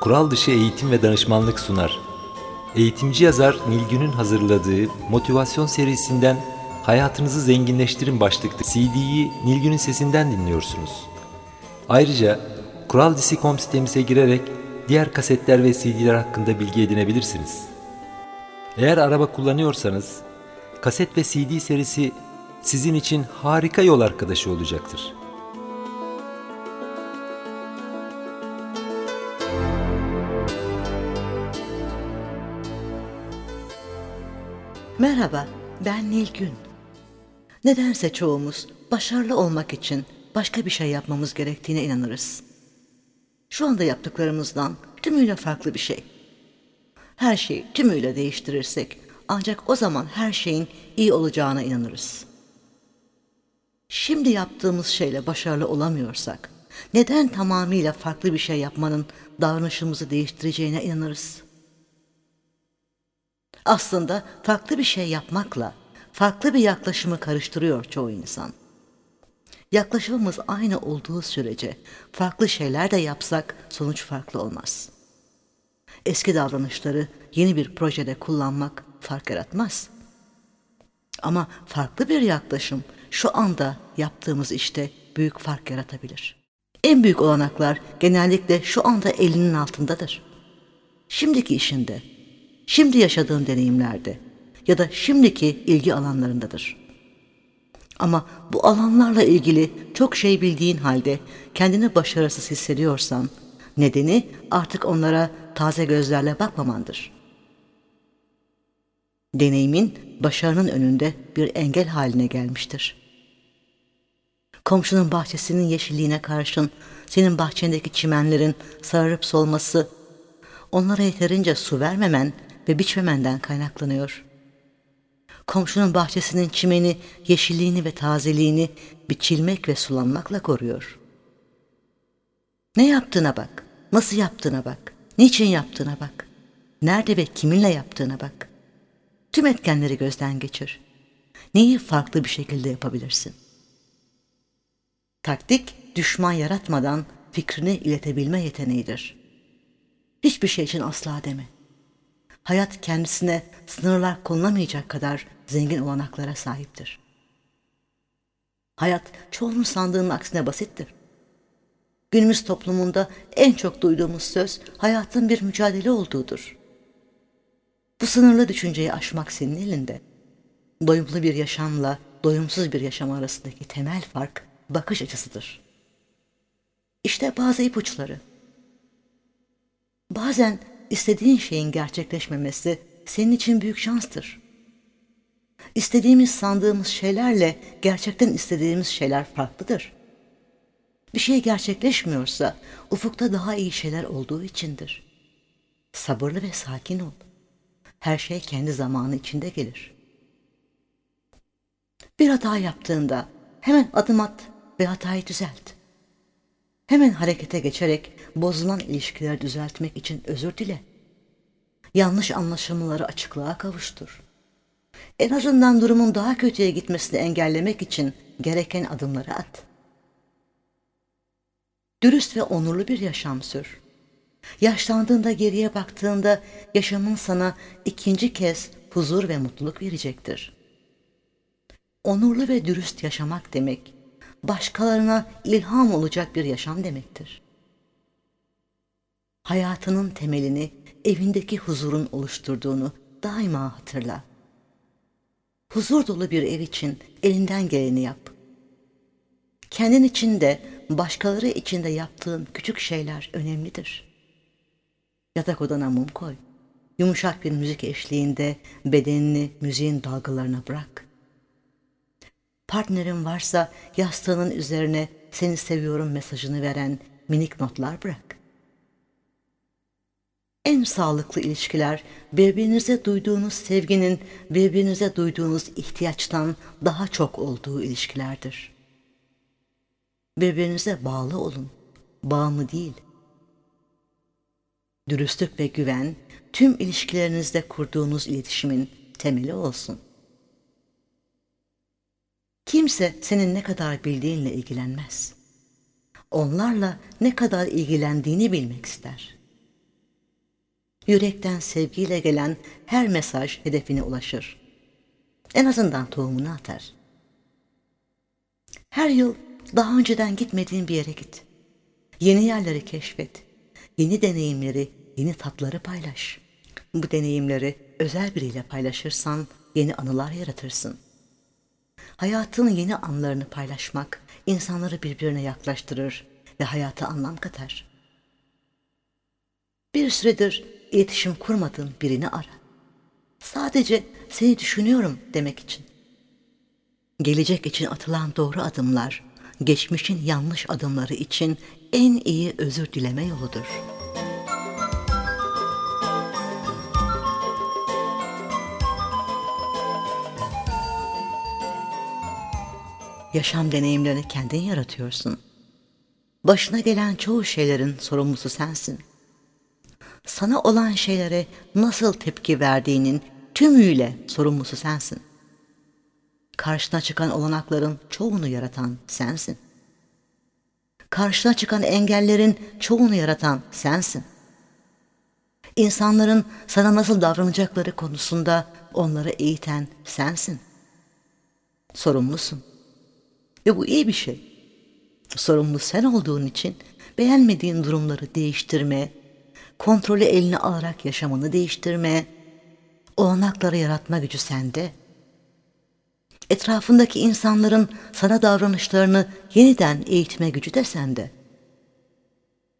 kural dışı eğitim ve danışmanlık sunar. Eğitimci yazar Nilgün'ün hazırladığı motivasyon serisinden Hayatınızı Zenginleştirin başlıklı CD'yi Nilgün'ün sesinden dinliyorsunuz. Ayrıca Kural Disi.com sitemize girerek diğer kasetler ve CD'ler hakkında bilgi edinebilirsiniz. Eğer araba kullanıyorsanız, kaset ve CD serisi sizin için harika yol arkadaşı olacaktır. Merhaba, ben Nilgün. Nedense çoğumuz başarılı olmak için başka bir şey yapmamız gerektiğine inanırız. Şu anda yaptıklarımızdan tümüyle farklı bir şey. Her şeyi tümüyle değiştirirsek ancak o zaman her şeyin iyi olacağına inanırız. Şimdi yaptığımız şeyle başarılı olamıyorsak neden tamamıyla farklı bir şey yapmanın davranışımızı değiştireceğine inanırız? Aslında farklı bir şey yapmakla farklı bir yaklaşımı karıştırıyor çoğu insan. Yaklaşımımız aynı olduğu sürece farklı şeyler de yapsak sonuç farklı olmaz. Eski davranışları yeni bir projede kullanmak fark yaratmaz. Ama farklı bir yaklaşım şu anda yaptığımız işte büyük fark yaratabilir. En büyük olanaklar genellikle şu anda elinin altındadır. Şimdiki işinde, şimdi yaşadığın deneyimlerde ya da şimdiki ilgi alanlarındadır. Ama bu alanlarla ilgili çok şey bildiğin halde kendini başarısız hissediyorsan, nedeni artık onlara taze gözlerle bakmamandır. Deneyimin başarının önünde bir engel haline gelmiştir. Komşunun bahçesinin yeşilliğine karşın senin bahçendeki çimenlerin sararıp solması, onlara yeterince su vermemen ve biçmemenden kaynaklanıyor. Komşunun bahçesinin çimeni, yeşilliğini ve tazeliğini biçilmek ve sulanmakla koruyor. Ne yaptığına bak, nasıl yaptığına bak, niçin yaptığına bak, nerede ve kiminle yaptığına bak. Tüm etkenleri gözden geçir. Neyi farklı bir şekilde yapabilirsin? Taktik, düşman yaratmadan fikrini iletebilme yeteneğidir. Hiçbir şey için asla deme. Hayat kendisine sınırlar konulamayacak kadar zengin olanaklara sahiptir. Hayat çoğunun sandığının aksine basittir. Günümüz toplumunda en çok duyduğumuz söz hayatın bir mücadele olduğudur. Bu sınırlı düşünceyi aşmak senin elinde. Doyumlu bir yaşamla doyumsuz bir yaşam arasındaki temel fark bakış açısıdır. İşte bazı ipuçları. Bazen istediğin şeyin gerçekleşmemesi senin için büyük şanstır. İstediğimiz sandığımız şeylerle gerçekten istediğimiz şeyler farklıdır. Bir şey gerçekleşmiyorsa ufukta daha iyi şeyler olduğu içindir. Sabırlı ve sakin ol. Her şey kendi zamanı içinde gelir. Bir hata yaptığında hemen adım at ve hatayı düzelt. Hemen harekete geçerek bozulan ilişkileri düzeltmek için özür dile. Yanlış anlaşılmaları açıklığa kavuştur. En azından durumun daha kötüye gitmesini engellemek için gereken adımları at. Dürüst ve onurlu bir yaşam sür. Yaşlandığında geriye baktığında yaşamın sana ikinci kez huzur ve mutluluk verecektir. Onurlu ve dürüst yaşamak demek, başkalarına ilham olacak bir yaşam demektir. Hayatının temelini evindeki huzurun oluşturduğunu daima hatırla. Huzur dolu bir ev için elinden geleni yap. Kendin için de başkaları için de yaptığın küçük şeyler önemlidir. Yatak odana mum koy. Yumuşak bir müzik eşliğinde bedenini müziğin dalgalarına bırak. Partnerin varsa yastığının üzerine seni seviyorum mesajını veren minik notlar bırak. En sağlıklı ilişkiler birbirinize duyduğunuz sevginin birbirinize duyduğunuz ihtiyaçtan daha çok olduğu ilişkilerdir. Birbirinize bağlı olun, bağımlı değil. Dürüstlük ve güven tüm ilişkilerinizde kurduğunuz iletişimin temeli olsun. Kimse senin ne kadar bildiğinle ilgilenmez. Onlarla ne kadar ilgilendiğini bilmek ister. Yürekten sevgiyle gelen her mesaj hedefine ulaşır. En azından tohumunu atar. Her yıl daha önceden gitmediğin bir yere git. Yeni yerleri keşfet. Yeni deneyimleri, yeni tatları paylaş. Bu deneyimleri özel biriyle paylaşırsan yeni anılar yaratırsın. Hayatın yeni anlarını paylaşmak insanları birbirine yaklaştırır ve hayata anlam katar. Bir süredir iletişim kurmadığın birini ara. Sadece seni düşünüyorum demek için. Gelecek için atılan doğru adımlar, geçmişin yanlış adımları için en iyi özür dileme yoludur. Yaşam deneyimlerini kendin yaratıyorsun. Başına gelen çoğu şeylerin sorumlusu sensin. Sana olan şeylere nasıl tepki verdiğinin tümüyle sorumlusu sensin. Karşına çıkan olanakların çoğunu yaratan sensin. Karşına çıkan engellerin çoğunu yaratan sensin. İnsanların sana nasıl davranacakları konusunda onları eğiten sensin. Sorumlusun. Ve bu iyi bir şey. Sorumlu sen olduğun için beğenmediğin durumları değiştirme, kontrolü eline alarak yaşamını değiştirme, olanakları yaratma gücü sende. Etrafındaki insanların sana davranışlarını yeniden eğitme gücü de sende.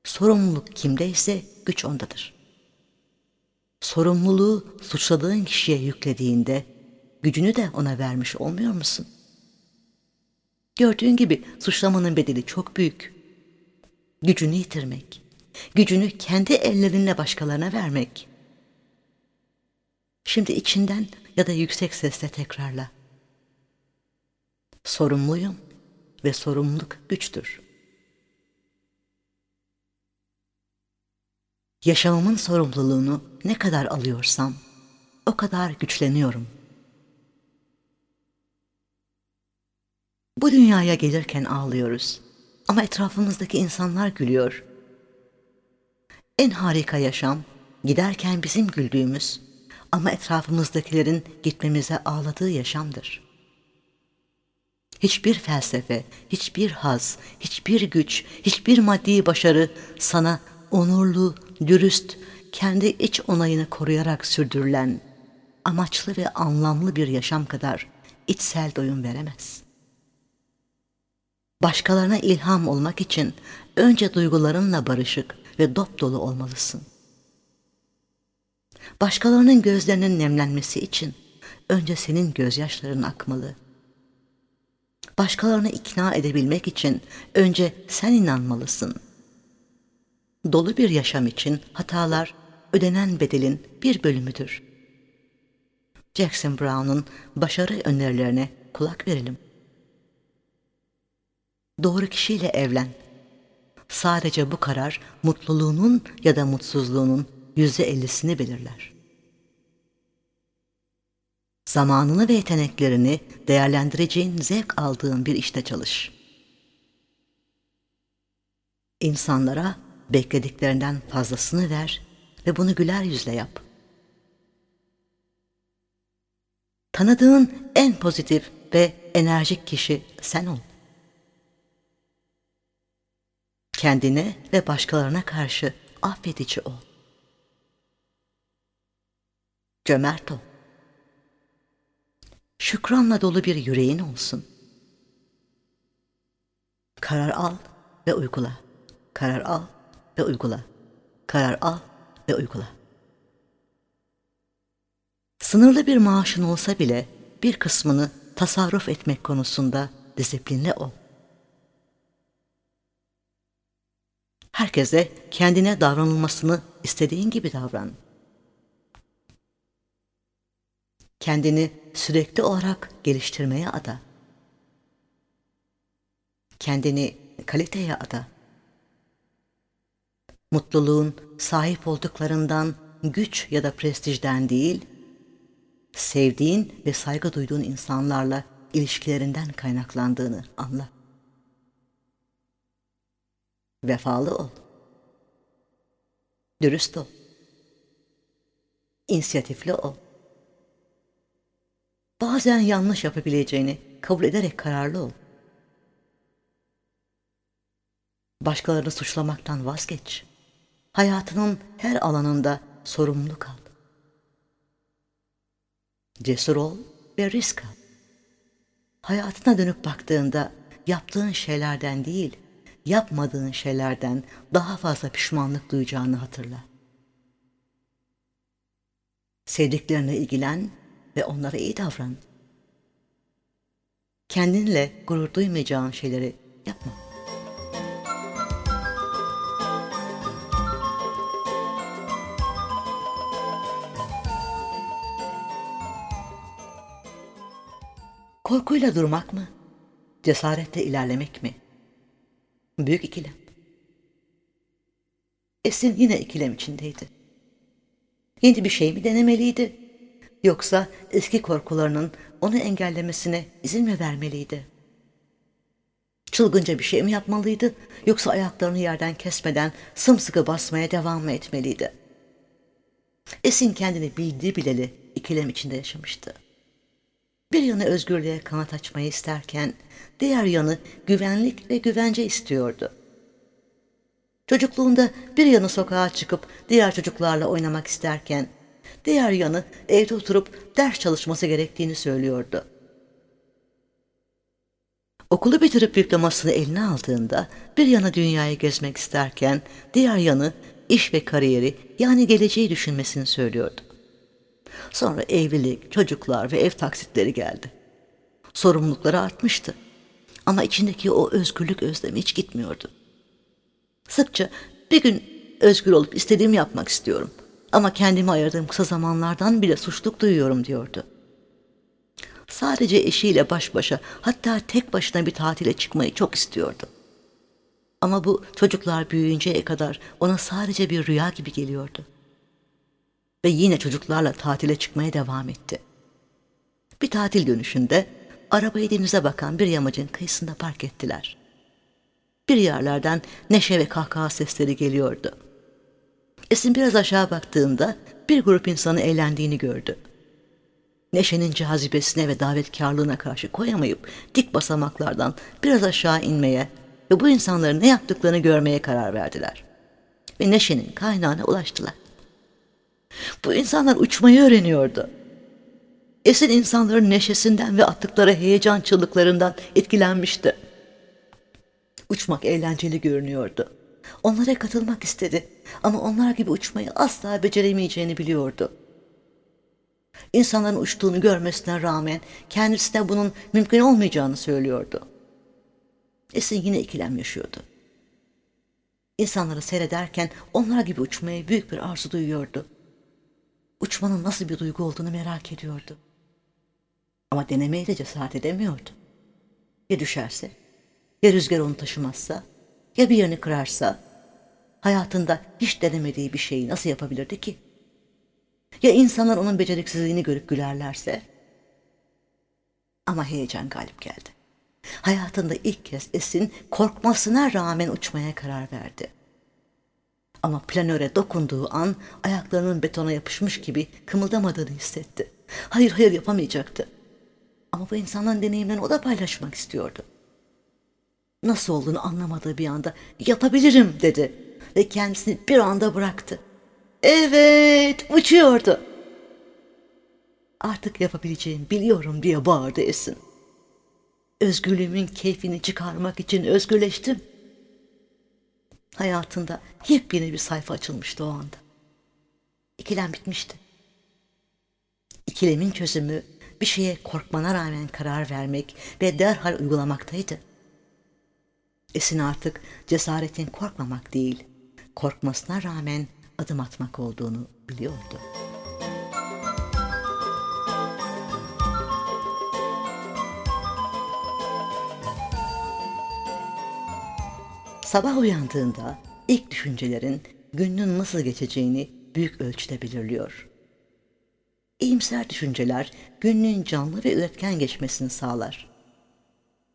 Sorumluluk kimdeyse güç ondadır. Sorumluluğu suçladığın kişiye yüklediğinde gücünü de ona vermiş olmuyor musun? Gördüğün gibi suçlamanın bedeli çok büyük. Gücünü yitirmek, gücünü kendi ellerinle başkalarına vermek. Şimdi içinden ya da yüksek sesle tekrarla. Sorumluyum ve sorumluluk güçtür. Yaşamımın sorumluluğunu ne kadar alıyorsam o kadar güçleniyorum.'' Bu dünyaya gelirken ağlıyoruz. Ama etrafımızdaki insanlar gülüyor. En harika yaşam giderken bizim güldüğümüz ama etrafımızdakilerin gitmemize ağladığı yaşamdır. Hiçbir felsefe, hiçbir haz, hiçbir güç, hiçbir maddi başarı sana onurlu, dürüst, kendi iç onayını koruyarak sürdürülen amaçlı ve anlamlı bir yaşam kadar içsel doyum veremez.'' Başkalarına ilham olmak için önce duygularınla barışık ve dop dolu olmalısın. Başkalarının gözlerinin nemlenmesi için önce senin gözyaşların akmalı. Başkalarını ikna edebilmek için önce sen inanmalısın. Dolu bir yaşam için hatalar ödenen bedelin bir bölümüdür. Jackson Brown'un başarı önerilerine kulak verelim. Doğru kişiyle evlen. Sadece bu karar mutluluğunun ya da mutsuzluğunun yüzde ellisini belirler. Zamanını ve yeteneklerini değerlendireceğin zevk aldığın bir işte çalış. İnsanlara beklediklerinden fazlasını ver ve bunu güler yüzle yap. Tanıdığın en pozitif ve enerjik kişi sen ol. Kendine ve başkalarına karşı affedici ol. Cömert ol. Şükranla dolu bir yüreğin olsun. Karar al ve uygula. Karar al ve uygula. Karar al ve uygula. Sınırlı bir maaşın olsa bile bir kısmını tasarruf etmek konusunda disiplinli ol. Herkese kendine davranılmasını istediğin gibi davran. Kendini sürekli olarak geliştirmeye ada. Kendini kaliteye ada. Mutluluğun sahip olduklarından güç ya da prestijden değil, sevdiğin ve saygı duyduğun insanlarla ilişkilerinden kaynaklandığını anla. Vefalı ol. Dürüst ol. İnisiyatifli ol. Bazen yanlış yapabileceğini kabul ederek kararlı ol. Başkalarını suçlamaktan vazgeç. Hayatının her alanında sorumlu kal. Cesur ol ve risk al. Hayatına dönüp baktığında yaptığın şeylerden değil, yapmadığın şeylerden daha fazla pişmanlık duyacağını hatırla. Sevdiklerine ilgilen ve onlara iyi davran. Kendinle gurur duymayacağın şeyleri yapma. Korkuyla durmak mı? Cesaretle ilerlemek mi? Büyük ikilem. Esin yine ikilem içindeydi. Yeni bir şey mi denemeliydi? Yoksa eski korkularının onu engellemesine izin mi vermeliydi? Çılgınca bir şey mi yapmalıydı? Yoksa ayaklarını yerden kesmeden sımsıkı basmaya devam mı etmeliydi? Esin kendini bildiği bileli ikilem içinde yaşamıştı. Bir yanı özgürlüğe kanat açmayı isterken, diğer yanı güvenlik ve güvence istiyordu. Çocukluğunda bir yanı sokağa çıkıp diğer çocuklarla oynamak isterken, diğer yanı evde oturup ders çalışması gerektiğini söylüyordu. Okulu bitirip diplomasını eline aldığında bir yanı dünyayı gezmek isterken, diğer yanı iş ve kariyeri yani geleceği düşünmesini söylüyordu. Sonra evlilik, çocuklar ve ev taksitleri geldi. Sorumlulukları artmıştı. Ama içindeki o özgürlük özlemi hiç gitmiyordu. Sıkça bir gün özgür olup istediğimi yapmak istiyorum. Ama kendimi ayırdığım kısa zamanlardan bile suçluluk duyuyorum diyordu. Sadece eşiyle baş başa hatta tek başına bir tatile çıkmayı çok istiyordu. Ama bu çocuklar büyüyünceye kadar ona sadece bir rüya gibi geliyordu. Ve yine çocuklarla tatile çıkmaya devam etti. Bir tatil dönüşünde arabayı denize bakan bir yamacın kıyısında park ettiler. Bir yerlerden neşe ve kahkaha sesleri geliyordu. Esin biraz aşağı baktığında bir grup insanı eğlendiğini gördü. Neşenin cazibesine ve davetkarlığına karşı koyamayıp dik basamaklardan biraz aşağı inmeye ve bu insanların ne yaptıklarını görmeye karar verdiler. Ve neşenin kaynağına ulaştılar. Bu insanlar uçmayı öğreniyordu. Esin insanların neşesinden ve attıkları heyecan çığlıklarından etkilenmişti. Uçmak eğlenceli görünüyordu. Onlara katılmak istedi ama onlar gibi uçmayı asla beceremeyeceğini biliyordu. İnsanların uçtuğunu görmesine rağmen kendisine bunun mümkün olmayacağını söylüyordu. Esin yine ikilem yaşıyordu. İnsanları seyrederken onlar gibi uçmaya büyük bir arzu duyuyordu. Uçmanın nasıl bir duygu olduğunu merak ediyordu. Ama denemeye de cesaret edemiyordu. Ya düşerse? Ya rüzgar onu taşımazsa? Ya bir yerini kırarsa? Hayatında hiç denemediği bir şeyi nasıl yapabilirdi ki? Ya insanlar onun beceriksizliğini görüp gülerlerse? Ama heyecan galip geldi. Hayatında ilk kez Esin korkmasına rağmen uçmaya karar verdi. Ama planöre dokunduğu an ayaklarının betona yapışmış gibi kımıldamadığını hissetti. Hayır hayır yapamayacaktı. Ama bu insanların deneyimlerini o da paylaşmak istiyordu. Nasıl olduğunu anlamadığı bir anda yapabilirim dedi ve kendisini bir anda bıraktı. Evet uçuyordu. Artık yapabileceğim biliyorum diye bağırdı Esin. Özgürlüğümün keyfini çıkarmak için özgürleştim. Hayatında yepyeni bir sayfa açılmıştı o anda. İkilem bitmişti. İkilemin çözümü bir şeye korkmana rağmen karar vermek ve derhal uygulamaktaydı. Esin artık cesaretin korkmamak değil, korkmasına rağmen adım atmak olduğunu biliyordu. Sabah uyandığında ilk düşüncelerin günün nasıl geçeceğini büyük ölçüde belirliyor. İyimser düşünceler günün canlı ve üretken geçmesini sağlar.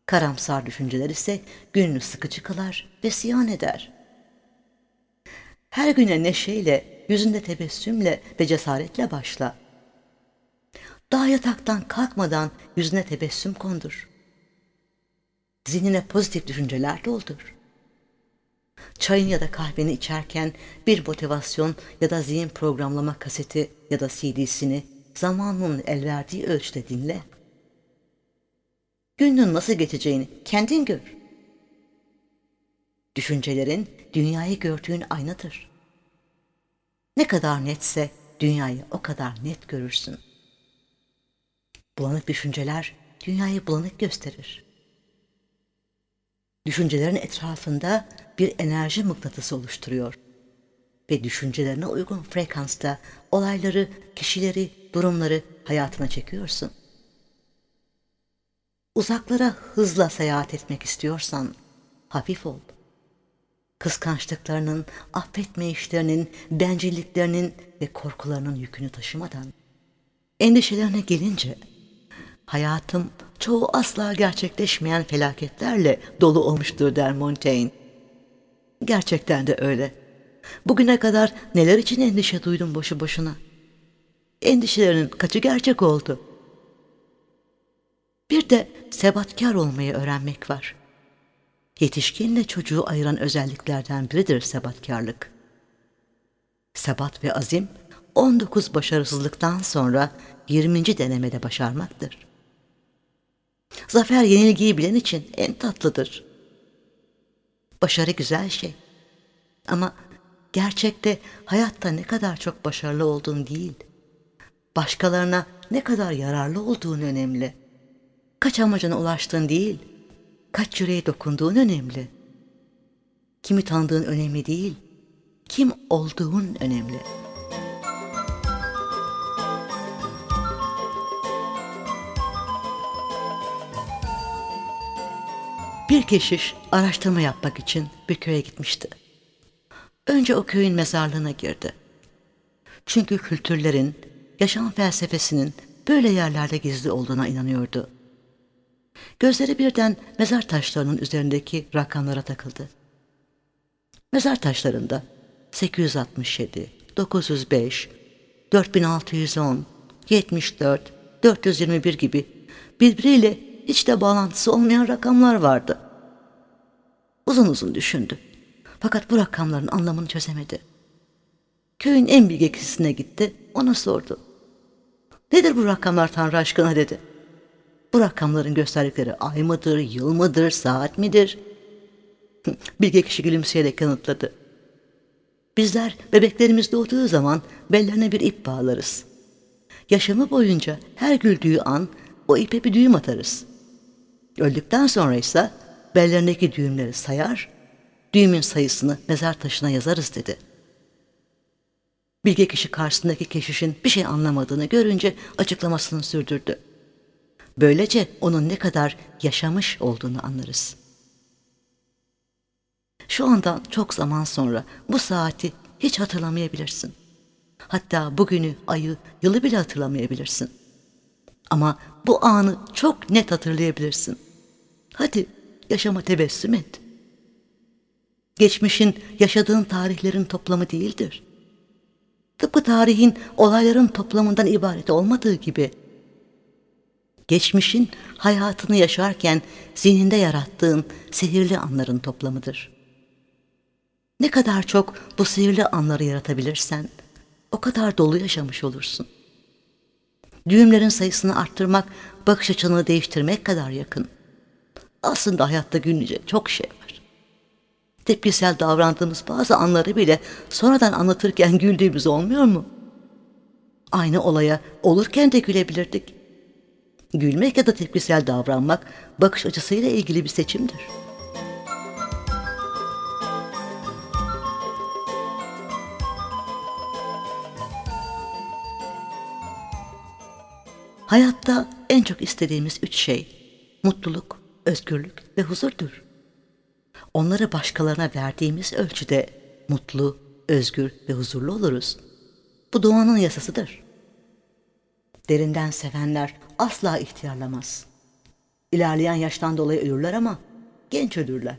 Karamsar düşünceler ise gününü sıkıcı kılar ve siyan eder. Her güne neşeyle yüzünde tebessümle ve cesaretle başla. Daha yataktan kalkmadan yüzüne tebessüm kondur. Zihnine pozitif düşünceler doldur. Çayın ya da kahveni içerken bir motivasyon ya da zihin programlama kaseti ya da CD'sini zamanının el verdiği ölçüde dinle. Günün nasıl geçeceğini kendin gör. Düşüncelerin dünyayı gördüğün aynadır. Ne kadar netse dünyayı o kadar net görürsün. Bulanık düşünceler dünyayı bulanık gösterir. Düşüncelerin etrafında bir enerji mıknatısı oluşturuyor ve düşüncelerine uygun frekansta olayları, kişileri, durumları hayatına çekiyorsun. Uzaklara hızla seyahat etmek istiyorsan hafif ol kıskançlıklarının, affetmeyişlerinin, bencilliklerinin ve korkularının yükünü taşımadan. Endişelerine gelince, hayatım çoğu asla gerçekleşmeyen felaketlerle dolu olmuştur der Montaigne. Gerçekten de öyle. Bugüne kadar neler için endişe duydum boşu boşuna? Endişelerinin kaçı gerçek oldu? Bir de sebatkar olmayı öğrenmek var.'' yetişkinle çocuğu ayıran özelliklerden biridir sebatkarlık. Sebat ve azim 19 başarısızlıktan sonra 20. denemede başarmaktır. Zafer yenilgiyi bilen için en tatlıdır. Başarı güzel şey. Ama gerçekte hayatta ne kadar çok başarılı olduğun değil, başkalarına ne kadar yararlı olduğun önemli. Kaç amacına ulaştığın değil, kaç yüreğe dokunduğun önemli. Kimi tanıdığın önemli değil, kim olduğun önemli. Bir keşiş araştırma yapmak için bir köye gitmişti. Önce o köyün mezarlığına girdi. Çünkü kültürlerin, yaşam felsefesinin böyle yerlerde gizli olduğuna inanıyordu. Gözleri birden mezar taşlarının üzerindeki rakamlara takıldı. Mezar taşlarında 867, 905, 4610, 74, 421 gibi birbiriyle hiç de bağlantısı olmayan rakamlar vardı. Uzun uzun düşündü. Fakat bu rakamların anlamını çözemedi. Köyün en bilge kişisine gitti, ona sordu. Nedir bu rakamlar Tanrı aşkına dedi. Bu rakamların gösterdikleri ay mıdır, yıl mıdır, saat midir? Bilge kişi gülümseyerek yanıtladı. Bizler bebeklerimiz doğduğu zaman bellerine bir ip bağlarız. Yaşamı boyunca her güldüğü an o ipe bir düğüm atarız. Öldükten sonra ise bellerindeki düğümleri sayar, düğümün sayısını mezar taşına yazarız dedi. Bilge kişi karşısındaki keşişin bir şey anlamadığını görünce açıklamasını sürdürdü. Böylece onun ne kadar yaşamış olduğunu anlarız. Şu andan çok zaman sonra bu saati hiç hatırlamayabilirsin. Hatta bugünü, ayı, yılı bile hatırlamayabilirsin. Ama bu anı çok net hatırlayabilirsin. Hadi yaşama tebessüm et. Geçmişin yaşadığın tarihlerin toplamı değildir. Tıpkı tarihin olayların toplamından ibaret olmadığı gibi geçmişin hayatını yaşarken zihninde yarattığın sihirli anların toplamıdır. Ne kadar çok bu sihirli anları yaratabilirsen o kadar dolu yaşamış olursun. Düğümlerin sayısını arttırmak bakış açını değiştirmek kadar yakın. Aslında hayatta gülünecek çok şey var. Tepkisel davrandığımız bazı anları bile sonradan anlatırken güldüğümüz olmuyor mu? Aynı olaya olurken de gülebilirdik. Gülmek ya da tepkisel davranmak bakış açısıyla ilgili bir seçimdir. Hayatta en çok istediğimiz üç şey mutluluk, özgürlük ve huzurdur. Onları başkalarına verdiğimiz ölçüde mutlu, özgür ve huzurlu oluruz. Bu doğanın yasasıdır. Derinden sevenler asla ihtiyarlamaz. İlerleyen yaştan dolayı ölürler ama genç ölürler.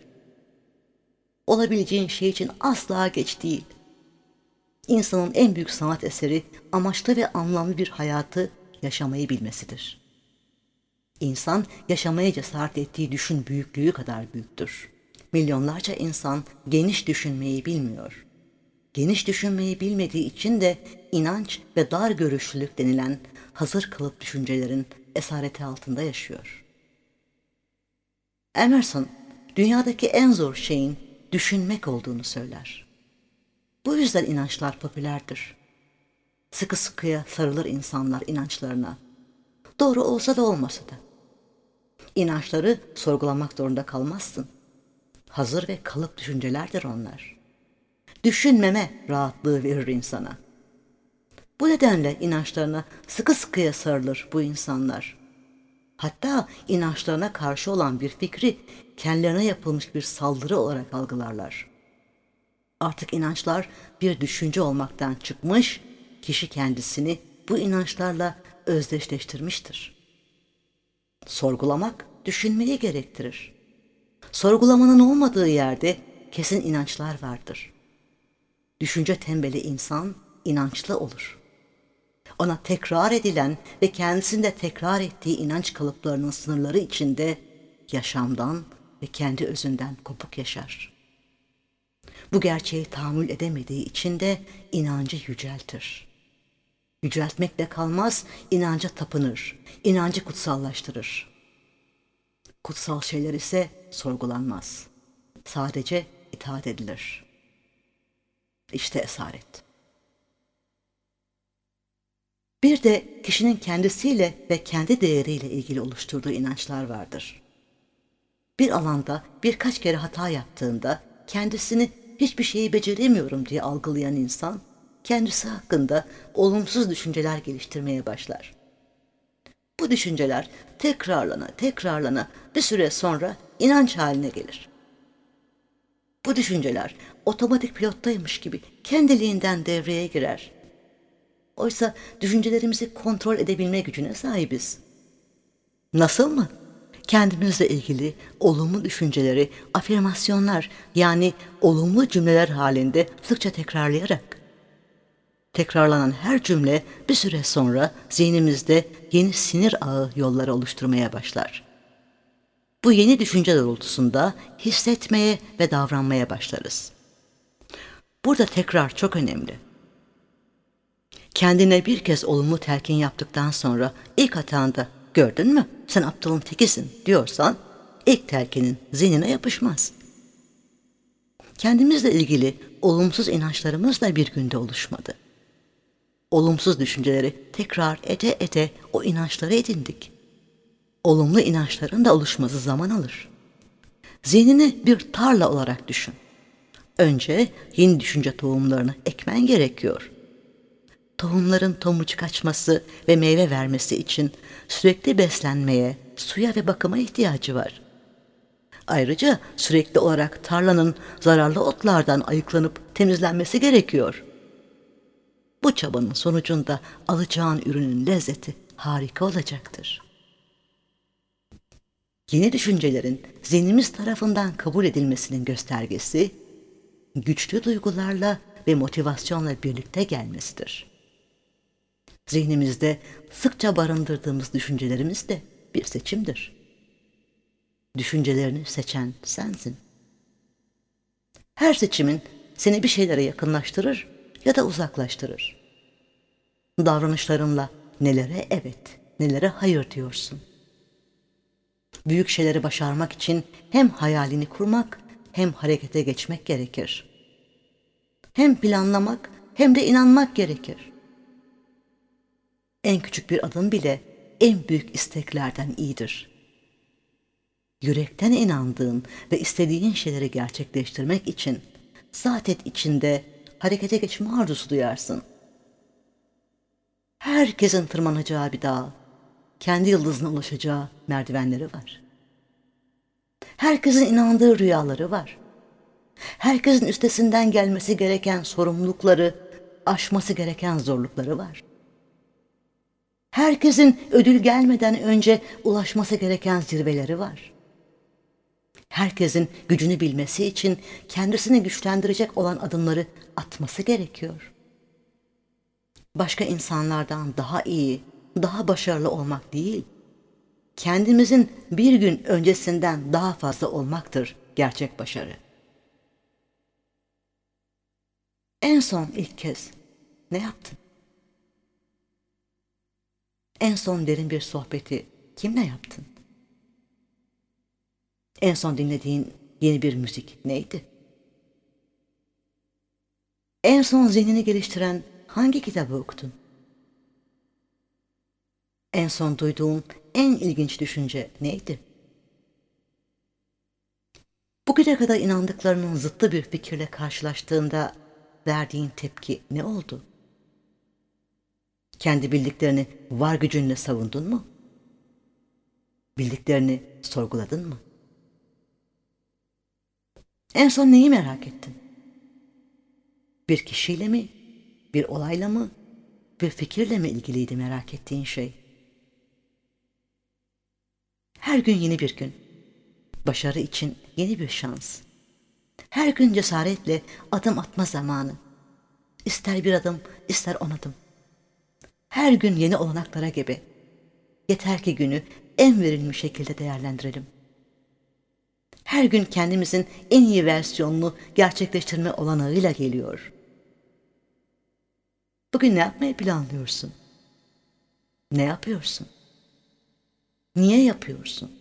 Olabileceğin şey için asla geç değil. İnsanın en büyük sanat eseri amaçlı ve anlamlı bir hayatı yaşamayı bilmesidir. İnsan yaşamaya cesaret ettiği düşün büyüklüğü kadar büyüktür. Milyonlarca insan geniş düşünmeyi bilmiyor. Geniş düşünmeyi bilmediği için de inanç ve dar görüşlülük denilen hazır kalıp düşüncelerin esareti altında yaşıyor. Emerson, dünyadaki en zor şeyin düşünmek olduğunu söyler. Bu yüzden inançlar popülerdir. Sıkı sıkıya sarılır insanlar inançlarına. Doğru olsa da olmasa da. İnançları sorgulamak zorunda kalmazsın. Hazır ve kalıp düşüncelerdir onlar. Düşünmeme rahatlığı verir insana. Bu nedenle inançlarına sıkı sıkıya sarılır bu insanlar. Hatta inançlarına karşı olan bir fikri kendilerine yapılmış bir saldırı olarak algılarlar. Artık inançlar bir düşünce olmaktan çıkmış, kişi kendisini bu inançlarla özdeşleştirmiştir. Sorgulamak düşünmeyi gerektirir. Sorgulamanın olmadığı yerde kesin inançlar vardır. Düşünce tembeli insan inançlı olur. Ona tekrar edilen ve kendisinde tekrar ettiği inanç kalıplarının sınırları içinde yaşamdan ve kendi özünden kopuk yaşar. Bu gerçeği tahammül edemediği için de inancı yüceltir. Yüceltmekle kalmaz, inanca tapınır, inancı kutsallaştırır. Kutsal şeyler ise sorgulanmaz. Sadece itaat edilir. İşte esaret. Bir de kişinin kendisiyle ve kendi değeriyle ilgili oluşturduğu inançlar vardır. Bir alanda birkaç kere hata yaptığında kendisini hiçbir şeyi beceremiyorum diye algılayan insan kendisi hakkında olumsuz düşünceler geliştirmeye başlar. Bu düşünceler tekrarlana tekrarlana bir süre sonra inanç haline gelir. Bu düşünceler otomatik pilottaymış gibi kendiliğinden devreye girer. Oysa düşüncelerimizi kontrol edebilme gücüne sahibiz. Nasıl mı? Kendimizle ilgili olumlu düşünceleri afirmasyonlar yani olumlu cümleler halinde sıkça tekrarlayarak. Tekrarlanan her cümle bir süre sonra zihnimizde yeni sinir ağı yolları oluşturmaya başlar. Bu yeni düşünce doğrultusunda hissetmeye ve davranmaya başlarız. Burada tekrar çok önemli. Kendine bir kez olumlu telkin yaptıktan sonra ilk hatanda gördün mü sen aptalın tekisin diyorsan ilk telkinin zihnine yapışmaz. Kendimizle ilgili olumsuz inançlarımız da bir günde oluşmadı. Olumsuz düşünceleri tekrar ede ede o inançları edindik. Olumlu inançların da oluşması zaman alır. Zihnini bir tarla olarak düşün. Önce yeni düşünce tohumlarını ekmen gerekiyor tohumların tomucuk açması ve meyve vermesi için sürekli beslenmeye, suya ve bakıma ihtiyacı var. Ayrıca sürekli olarak tarlanın zararlı otlardan ayıklanıp temizlenmesi gerekiyor. Bu çabanın sonucunda alacağın ürünün lezzeti harika olacaktır. Yeni düşüncelerin zihnimiz tarafından kabul edilmesinin göstergesi, güçlü duygularla ve motivasyonla birlikte gelmesidir. Zihnimizde sıkça barındırdığımız düşüncelerimiz de bir seçimdir. Düşüncelerini seçen sensin. Her seçimin seni bir şeylere yakınlaştırır ya da uzaklaştırır. Davranışlarınla nelere evet, nelere hayır diyorsun. Büyük şeyleri başarmak için hem hayalini kurmak hem harekete geçmek gerekir. Hem planlamak hem de inanmak gerekir. En küçük bir adım bile en büyük isteklerden iyidir. Yürekten inandığın ve istediğin şeyleri gerçekleştirmek için zaten içinde harekete geçme arzusu duyarsın. Herkesin tırmanacağı bir dağ, kendi yıldızına ulaşacağı merdivenleri var. Herkesin inandığı rüyaları var. Herkesin üstesinden gelmesi gereken sorumlulukları, aşması gereken zorlukları var. Herkesin ödül gelmeden önce ulaşması gereken zirveleri var. Herkesin gücünü bilmesi için kendisini güçlendirecek olan adımları atması gerekiyor. Başka insanlardan daha iyi, daha başarılı olmak değil, kendimizin bir gün öncesinden daha fazla olmaktır gerçek başarı. En son ilk kez ne yaptın? En son derin bir sohbeti kimle yaptın? En son dinlediğin yeni bir müzik neydi? En son zihnini geliştiren hangi kitabı okudun? En son duyduğun en ilginç düşünce neydi? Bugüne kadar inandıklarının zıttı bir fikirle karşılaştığında verdiğin tepki ne oldu? Kendi bildiklerini var gücünle savundun mu? Bildiklerini sorguladın mı? En son neyi merak ettin? Bir kişiyle mi, bir olayla mı, bir fikirle mi ilgiliydi merak ettiğin şey? Her gün yeni bir gün. Başarı için yeni bir şans. Her gün cesaretle adım atma zamanı. İster bir adım, ister on adım. Her gün yeni olanaklara gebe. Yeter ki günü en verilmiş şekilde değerlendirelim. Her gün kendimizin en iyi versiyonunu gerçekleştirme olanağıyla geliyor. Bugün ne yapmayı planlıyorsun? Ne yapıyorsun? Niye yapıyorsun?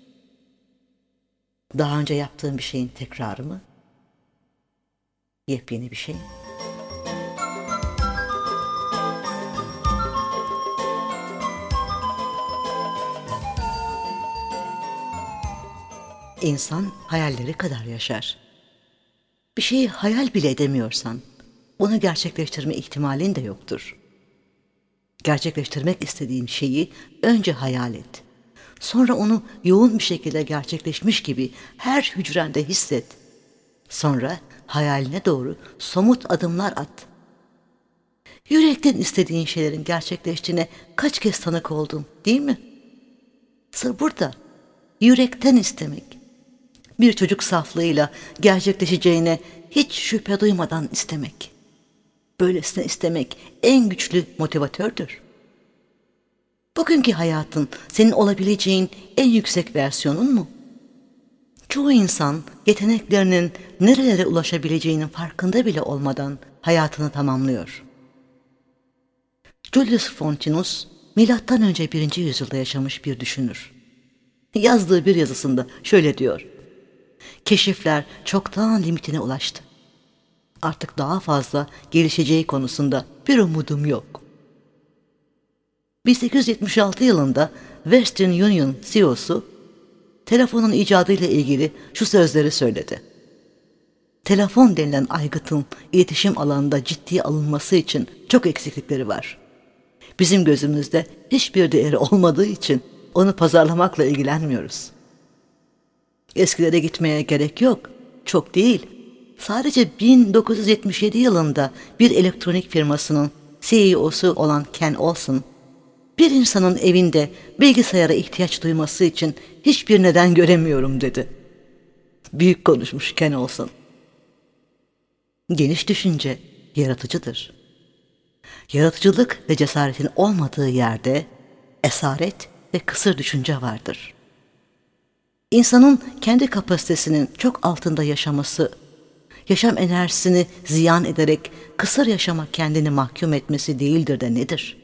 Daha önce yaptığın bir şeyin tekrarı mı? Yepyeni bir şey mi? İnsan hayalleri kadar yaşar. Bir şeyi hayal bile edemiyorsan, onu gerçekleştirme ihtimalin de yoktur. Gerçekleştirmek istediğin şeyi önce hayal et. Sonra onu yoğun bir şekilde gerçekleşmiş gibi her hücrende hisset. Sonra hayaline doğru somut adımlar at. Yürekten istediğin şeylerin gerçekleştiğine kaç kez tanık oldun değil mi? Sır burada. Yürekten istemek. Bir çocuk saflığıyla gerçekleşeceğine hiç şüphe duymadan istemek. Böylesine istemek en güçlü motivatördür. Bugünkü hayatın senin olabileceğin en yüksek versiyonun mu? Çoğu insan yeteneklerinin nerelere ulaşabileceğinin farkında bile olmadan hayatını tamamlıyor. Julius Fontinus, milattan önce birinci yüzyılda yaşamış bir düşünür. Yazdığı bir yazısında şöyle diyor. Keşifler çoktan limitine ulaştı. Artık daha fazla gelişeceği konusunda bir umudum yok. 1876 yılında Western Union CEO'su telefonun icadıyla ilgili şu sözleri söyledi. Telefon denilen aygıtın iletişim alanında ciddiye alınması için çok eksiklikleri var. Bizim gözümüzde hiçbir değeri olmadığı için onu pazarlamakla ilgilenmiyoruz. Eskilere gitmeye gerek yok. Çok değil. Sadece 1977 yılında bir elektronik firmasının CEO'su olan Ken Olson, bir insanın evinde bilgisayara ihtiyaç duyması için hiçbir neden göremiyorum dedi. Büyük konuşmuş Ken Olson. Geniş düşünce yaratıcıdır. Yaratıcılık ve cesaretin olmadığı yerde esaret ve kısır düşünce vardır. İnsanın kendi kapasitesinin çok altında yaşaması, yaşam enerjisini ziyan ederek kısır yaşama kendini mahkum etmesi değildir de nedir?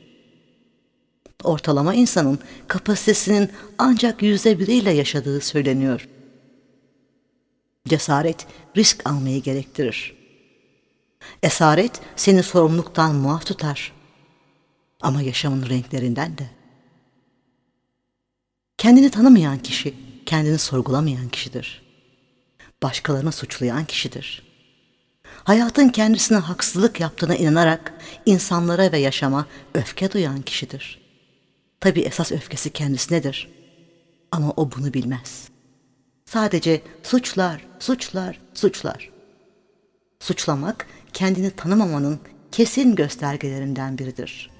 Ortalama insanın kapasitesinin ancak yüzde biriyle yaşadığı söyleniyor. Cesaret risk almayı gerektirir. Esaret seni sorumluluktan muaf tutar. Ama yaşamın renklerinden de. Kendini tanımayan kişi, kendini sorgulamayan kişidir. Başkalarını suçlayan kişidir. Hayatın kendisine haksızlık yaptığına inanarak insanlara ve yaşama öfke duyan kişidir. Tabi esas öfkesi kendisinedir. Ama o bunu bilmez. Sadece suçlar, suçlar, suçlar. Suçlamak kendini tanımamanın kesin göstergelerinden biridir.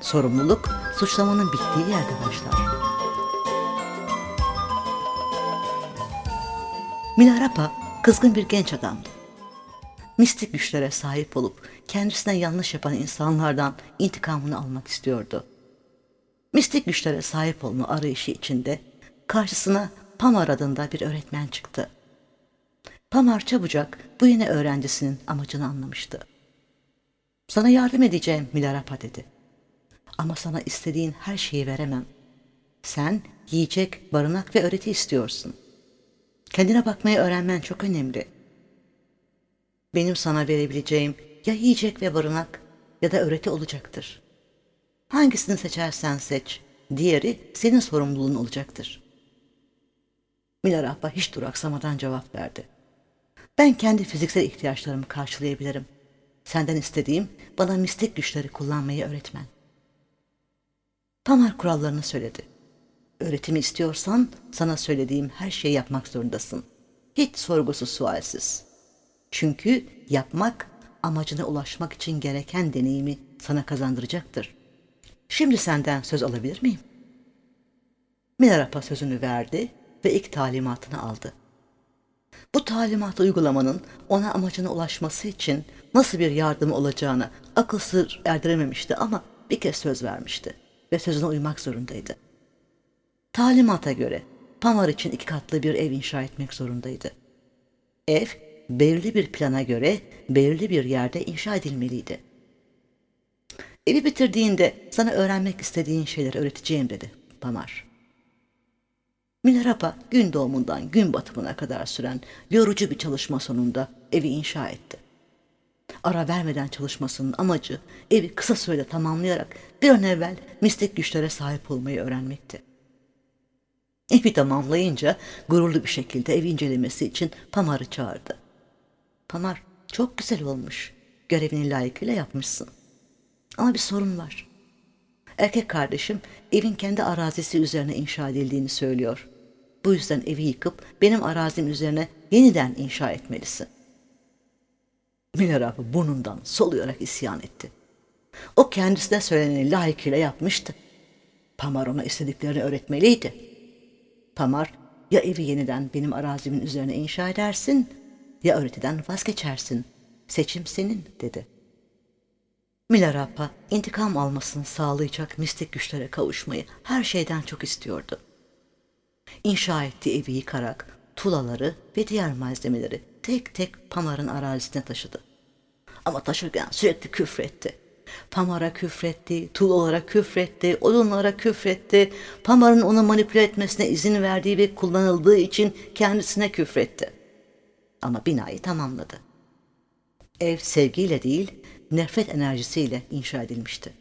Sorumluluk suçlamanın bittiği yerde başlar. Milarapa kızgın bir genç adamdı. Mistik güçlere sahip olup kendisine yanlış yapan insanlardan intikamını almak istiyordu. Mistik güçlere sahip olma arayışı içinde karşısına Pamar adında bir öğretmen çıktı. Pamar çabucak bu yeni öğrencisinin amacını anlamıştı. Sana yardım edeceğim Milarapa dedi. Ama sana istediğin her şeyi veremem. Sen yiyecek, barınak ve öğreti istiyorsun. Kendine bakmayı öğrenmen çok önemli. Benim sana verebileceğim ya yiyecek ve barınak ya da öğreti olacaktır. Hangisini seçersen seç, diğeri senin sorumluluğun olacaktır. Milarapa hiç duraksamadan cevap verdi. Ben kendi fiziksel ihtiyaçlarımı karşılayabilirim. Senden istediğim bana mistik güçleri kullanmayı öğretmen. Pamar kurallarını söyledi. Öğretimi istiyorsan sana söylediğim her şeyi yapmak zorundasın. Hiç sorgusuz sualsiz. Çünkü yapmak amacına ulaşmak için gereken deneyimi sana kazandıracaktır. Şimdi senden söz alabilir miyim? Milarapa sözünü verdi ve ilk talimatını aldı. Bu talimatı uygulamanın ona amacına ulaşması için nasıl bir yardım olacağını akıl sır erdirememişti ama bir kez söz vermişti ve sözüne uymak zorundaydı. Talimata göre Pamar için iki katlı bir ev inşa etmek zorundaydı. Ev belirli bir plana göre belirli bir yerde inşa edilmeliydi. Evi bitirdiğinde sana öğrenmek istediğin şeyleri öğreteceğim dedi Pamar. Minerapa gün doğumundan gün batımına kadar süren yorucu bir çalışma sonunda evi inşa etti. Ara vermeden çalışmasının amacı evi kısa sürede tamamlayarak bir an evvel mistik güçlere sahip olmayı öğrenmekti. Evi tamamlayınca gururlu bir şekilde evi incelemesi için Pamar'ı çağırdı. Pamar, çok güzel olmuş. Görevini layıkıyla yapmışsın. Ama bir sorun var. Erkek kardeşim evin kendi arazisi üzerine inşa edildiğini söylüyor. Bu yüzden evi yıkıp benim arazim üzerine yeniden inşa etmelisin. Miller burnundan soluyarak isyan etti. O kendisine söyleneni layıkıyla yapmıştı. Pamar ona istediklerini öğretmeliydi. Pamar, ya evi yeniden benim arazimin üzerine inşa edersin, ya öğretiden vazgeçersin. Seçim senin, dedi. Milarapa intikam almasını sağlayacak mistik güçlere kavuşmayı her şeyden çok istiyordu. İnşa ettiği evi yıkarak tulaları ve diğer malzemeleri tek tek Pamar'ın arazisine taşıdı. Ama taşırken sürekli küfretti. Pamar'a küfretti, tuğlalara küfretti, odunlara küfretti. Pamar'ın onu manipüle etmesine izin verdiği ve kullanıldığı için kendisine küfretti. Ama binayı tamamladı. Ev sevgiyle değil, nefret enerjisiyle inşa edilmişti.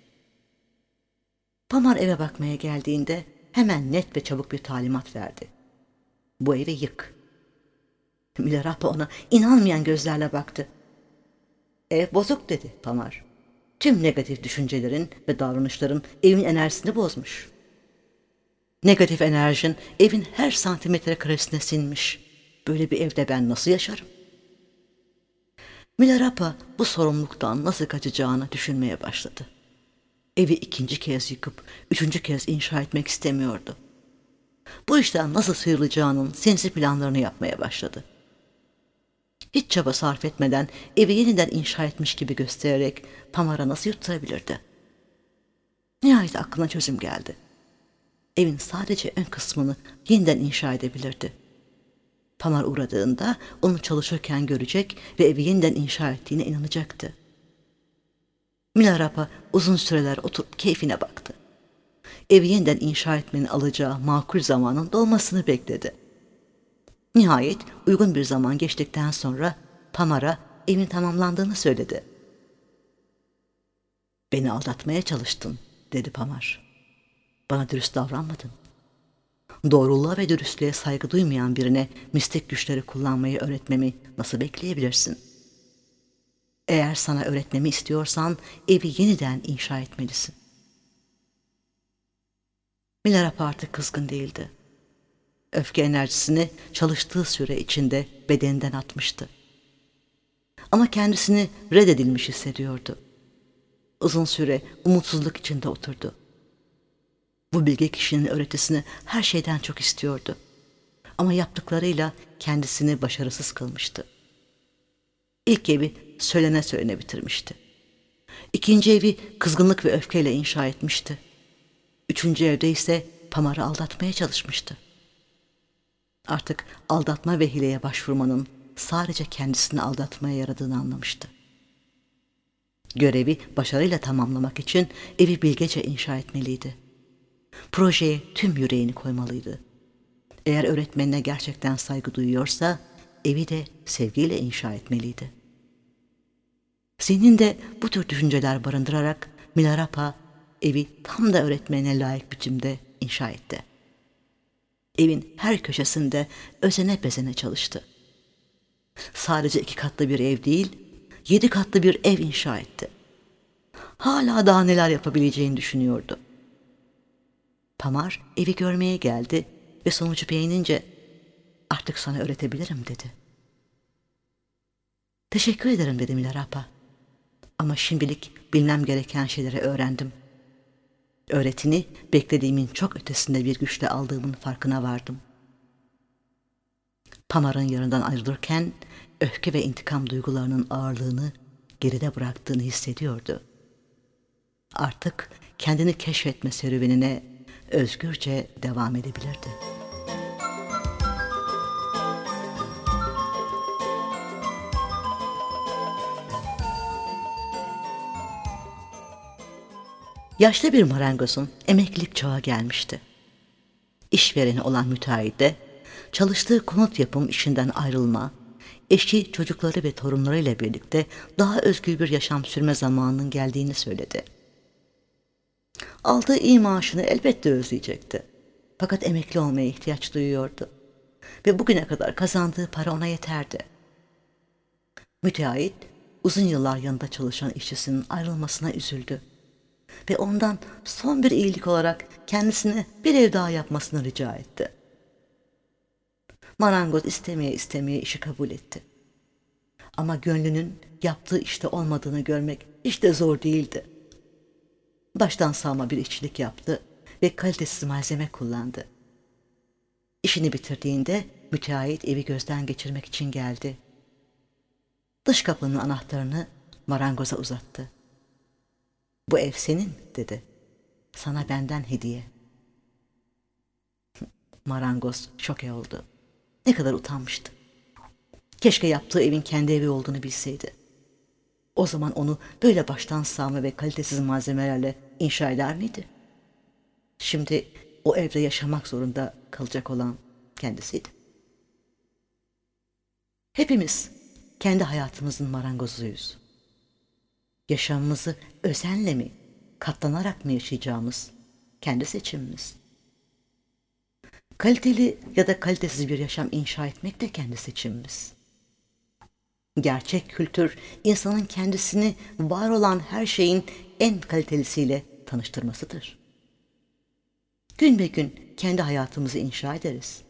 Pamar eve bakmaya geldiğinde hemen net ve çabuk bir talimat verdi. Bu evi yık. Milarapa ona inanmayan gözlerle baktı. Ev bozuk dedi Pamar. Tüm negatif düşüncelerin ve davranışların evin enerjisini bozmuş. Negatif enerjin evin her santimetre karesine sinmiş. Böyle bir evde ben nasıl yaşarım? Milarapa bu sorumluluktan nasıl kaçacağını düşünmeye başladı. Evi ikinci kez yıkıp üçüncü kez inşa etmek istemiyordu. Bu işten nasıl sıyrılacağının sinsi planlarını yapmaya başladı. Hiç çaba sarf etmeden evi yeniden inşa etmiş gibi göstererek Pamar'a nasıl yutturabilirdi? Nihayet aklına çözüm geldi. Evin sadece ön kısmını yeniden inşa edebilirdi. Pamar uğradığında onu çalışırken görecek ve evi yeniden inşa ettiğine inanacaktı. Milarapa uzun süreler oturup keyfine baktı. Evi yeniden inşa etmenin alacağı makul zamanın dolmasını bekledi. Nihayet uygun bir zaman geçtikten sonra Pamar'a evin tamamlandığını söyledi. Beni aldatmaya çalıştın, dedi Pamar. Bana dürüst davranmadın. Doğruluğa ve dürüstlüğe saygı duymayan birine mistik güçleri kullanmayı öğretmemi nasıl bekleyebilirsin? Eğer sana öğretmemi istiyorsan evi yeniden inşa etmelisin. Milarap artık kızgın değildi. Öfke enerjisini çalıştığı süre içinde bedeninden atmıştı. Ama kendisini reddedilmiş hissediyordu. Uzun süre umutsuzluk içinde oturdu. Bu bilge kişinin öğretisini her şeyden çok istiyordu. Ama yaptıklarıyla kendisini başarısız kılmıştı. İlk evi söylene söylene bitirmişti. İkinci evi kızgınlık ve öfkeyle inşa etmişti. Üçüncü evde ise Pamar'ı aldatmaya çalışmıştı. Artık aldatma ve hileye başvurmanın sadece kendisini aldatmaya yaradığını anlamıştı. Görevi başarıyla tamamlamak için evi bilgece inşa etmeliydi. Projeye tüm yüreğini koymalıydı. Eğer öğretmenine gerçekten saygı duyuyorsa evi de sevgiyle inşa etmeliydi. Zihninde bu tür düşünceler barındırarak Milarapa evi tam da öğretmenine layık biçimde inşa etti. Evin her köşesinde özene bezene çalıştı. Sadece iki katlı bir ev değil, yedi katlı bir ev inşa etti. Hala daha neler yapabileceğini düşünüyordu. Pamar evi görmeye geldi ve sonucu beğenince artık sana öğretebilirim dedi. Teşekkür ederim dedim Milarapa. Ama şimdilik bilmem gereken şeyleri öğrendim. Öğretini beklediğimin çok ötesinde bir güçle aldığımın farkına vardım. Pamar'ın yanından ayrılırken öfke ve intikam duygularının ağırlığını geride bıraktığını hissediyordu. Artık kendini keşfetme serüvenine özgürce devam edebilirdi.'' Yaşlı bir marangozun emeklilik çağı gelmişti. İşvereni olan müteahhide çalıştığı konut yapım işinden ayrılma, eşi, çocukları ve torunlarıyla birlikte daha özgür bir yaşam sürme zamanının geldiğini söyledi. Aldığı iyi maaşını elbette özleyecekti. Fakat emekli olmaya ihtiyaç duyuyordu. Ve bugüne kadar kazandığı para ona yeterdi. Müteahhit, uzun yıllar yanında çalışan işçisinin ayrılmasına üzüldü ve ondan son bir iyilik olarak kendisine bir ev daha yapmasını rica etti. Marangoz istemeye istemeye işi kabul etti. Ama gönlünün yaptığı işte olmadığını görmek hiç de zor değildi. Baştan sağma bir işçilik yaptı ve kalitesiz malzeme kullandı. İşini bitirdiğinde müteahhit evi gözden geçirmek için geldi. Dış kapının anahtarını marangoza uzattı. Bu ev senin dedi. Sana benden hediye. Marangoz şoke oldu. Ne kadar utanmıştı. Keşke yaptığı evin kendi evi olduğunu bilseydi. O zaman onu böyle baştan sağma ve kalitesiz malzemelerle inşa eder miydi? Şimdi o evde yaşamak zorunda kalacak olan kendisiydi. Hepimiz kendi hayatımızın marangozuyuz yaşamımızı özenle mi, katlanarak mı yaşayacağımız kendi seçimimiz. Kaliteli ya da kalitesiz bir yaşam inşa etmek de kendi seçimimiz. Gerçek kültür insanın kendisini var olan her şeyin en kalitelisiyle tanıştırmasıdır. Gün be gün kendi hayatımızı inşa ederiz.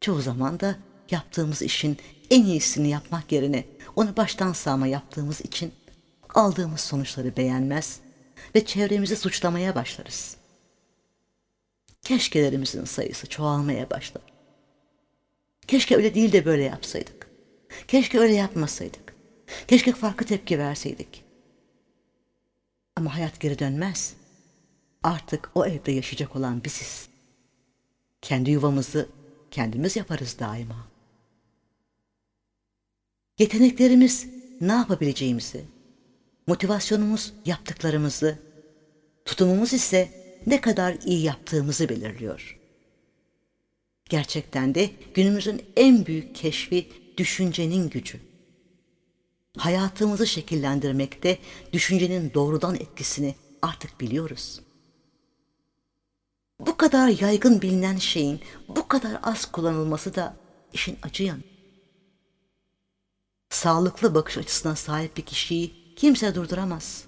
Çoğu zaman da yaptığımız işin en iyisini yapmak yerine onu baştan sağma yaptığımız için aldığımız sonuçları beğenmez ve çevremizi suçlamaya başlarız. Keşkelerimizin sayısı çoğalmaya başlar. Keşke öyle değil de böyle yapsaydık. Keşke öyle yapmasaydık. Keşke farklı tepki verseydik. Ama hayat geri dönmez. Artık o evde yaşayacak olan biziz. Kendi yuvamızı kendimiz yaparız daima. Yeteneklerimiz ne yapabileceğimizi, Motivasyonumuz yaptıklarımızı, tutumumuz ise ne kadar iyi yaptığımızı belirliyor. Gerçekten de günümüzün en büyük keşfi düşüncenin gücü. Hayatımızı şekillendirmekte düşüncenin doğrudan etkisini artık biliyoruz. Bu kadar yaygın bilinen şeyin bu kadar az kullanılması da işin acı yanı. Sağlıklı bakış açısına sahip bir kişiyi kimse durduramaz.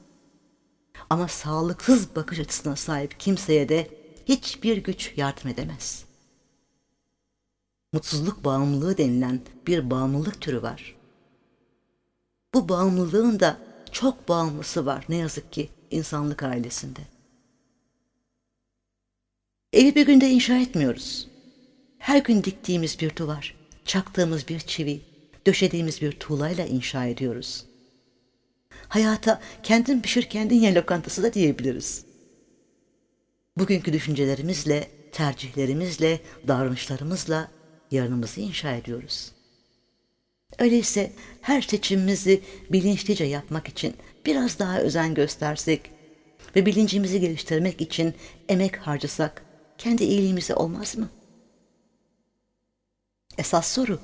Ama sağlıksız bakış açısına sahip kimseye de hiçbir güç yardım edemez. Mutsuzluk bağımlılığı denilen bir bağımlılık türü var. Bu bağımlılığın da çok bağımlısı var ne yazık ki insanlık ailesinde. Evi bir günde inşa etmiyoruz. Her gün diktiğimiz bir duvar, çaktığımız bir çivi, döşediğimiz bir tuğlayla inşa ediyoruz. Hayata kendin pişir kendin ye lokantası da diyebiliriz. Bugünkü düşüncelerimizle, tercihlerimizle, davranışlarımızla yarınımızı inşa ediyoruz. Öyleyse her seçimimizi bilinçlice yapmak için biraz daha özen göstersek ve bilincimizi geliştirmek için emek harcasak kendi iyiliğimize olmaz mı? Esas soru,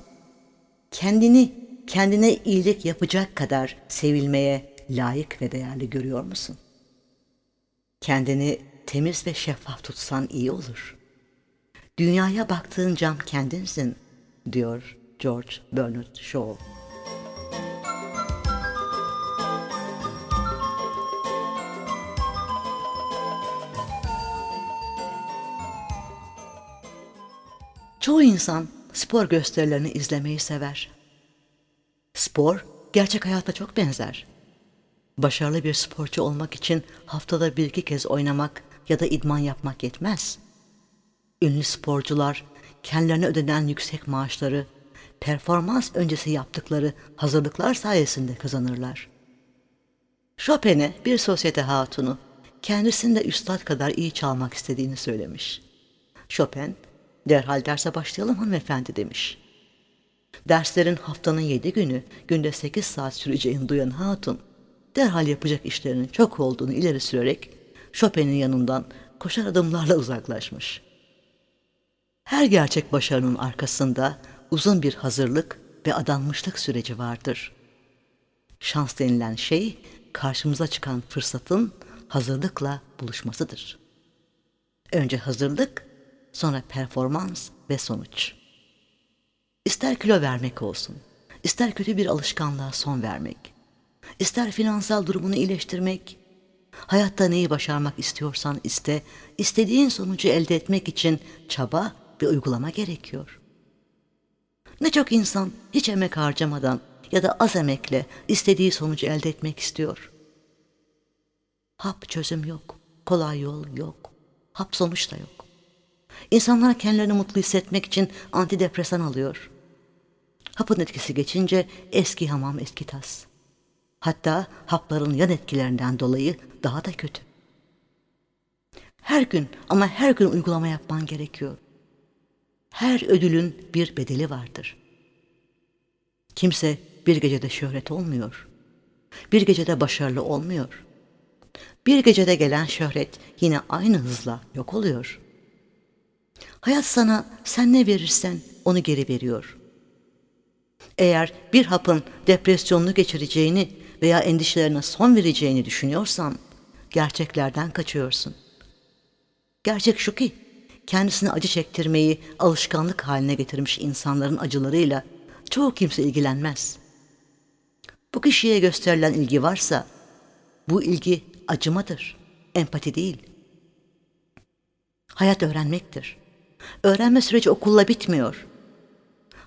kendini kendine iyilik yapacak kadar sevilmeye layık ve değerli görüyor musun? Kendini temiz ve şeffaf tutsan iyi olur. Dünyaya baktığın cam kendinsin, diyor George Bernard Shaw. Çoğu insan spor gösterilerini izlemeyi sever. Spor gerçek hayata çok benzer. Başarılı bir sporcu olmak için haftada bir iki kez oynamak ya da idman yapmak yetmez. Ünlü sporcular kendilerine ödenen yüksek maaşları performans öncesi yaptıkları hazırlıklar sayesinde kazanırlar. Chopin'e bir sosyete hatunu kendisinde üstad kadar iyi çalmak istediğini söylemiş. Chopin, derhal derse başlayalım hanımefendi demiş. Derslerin haftanın yedi günü, günde sekiz saat süreceğini duyan hatun, derhal yapacak işlerinin çok olduğunu ileri sürerek Chopin'in yanından koşar adımlarla uzaklaşmış. Her gerçek başarının arkasında uzun bir hazırlık ve adanmışlık süreci vardır. Şans denilen şey karşımıza çıkan fırsatın hazırlıkla buluşmasıdır. Önce hazırlık, sonra performans ve sonuç. İster kilo vermek olsun, ister kötü bir alışkanlığa son vermek, ister finansal durumunu iyileştirmek, hayatta neyi başarmak istiyorsan iste, istediğin sonucu elde etmek için çaba ve uygulama gerekiyor. Ne çok insan hiç emek harcamadan ya da az emekle istediği sonucu elde etmek istiyor. Hap çözüm yok, kolay yol yok, hap sonuç da yok. İnsanlar kendilerini mutlu hissetmek için antidepresan alıyor. Hapın etkisi geçince eski hamam eski tas. Hatta hapların yan etkilerinden dolayı daha da kötü. Her gün ama her gün uygulama yapman gerekiyor. Her ödülün bir bedeli vardır. Kimse bir gecede şöhret olmuyor. Bir gecede başarılı olmuyor. Bir gecede gelen şöhret yine aynı hızla yok oluyor. Hayat sana sen ne verirsen onu geri veriyor. Eğer bir hapın depresyonunu geçireceğini veya endişelerine son vereceğini düşünüyorsan gerçeklerden kaçıyorsun. Gerçek şu ki kendisine acı çektirmeyi alışkanlık haline getirmiş insanların acılarıyla çoğu kimse ilgilenmez. Bu kişiye gösterilen ilgi varsa bu ilgi acımadır, empati değil. Hayat öğrenmektir. Öğrenme süreci okulla bitmiyor.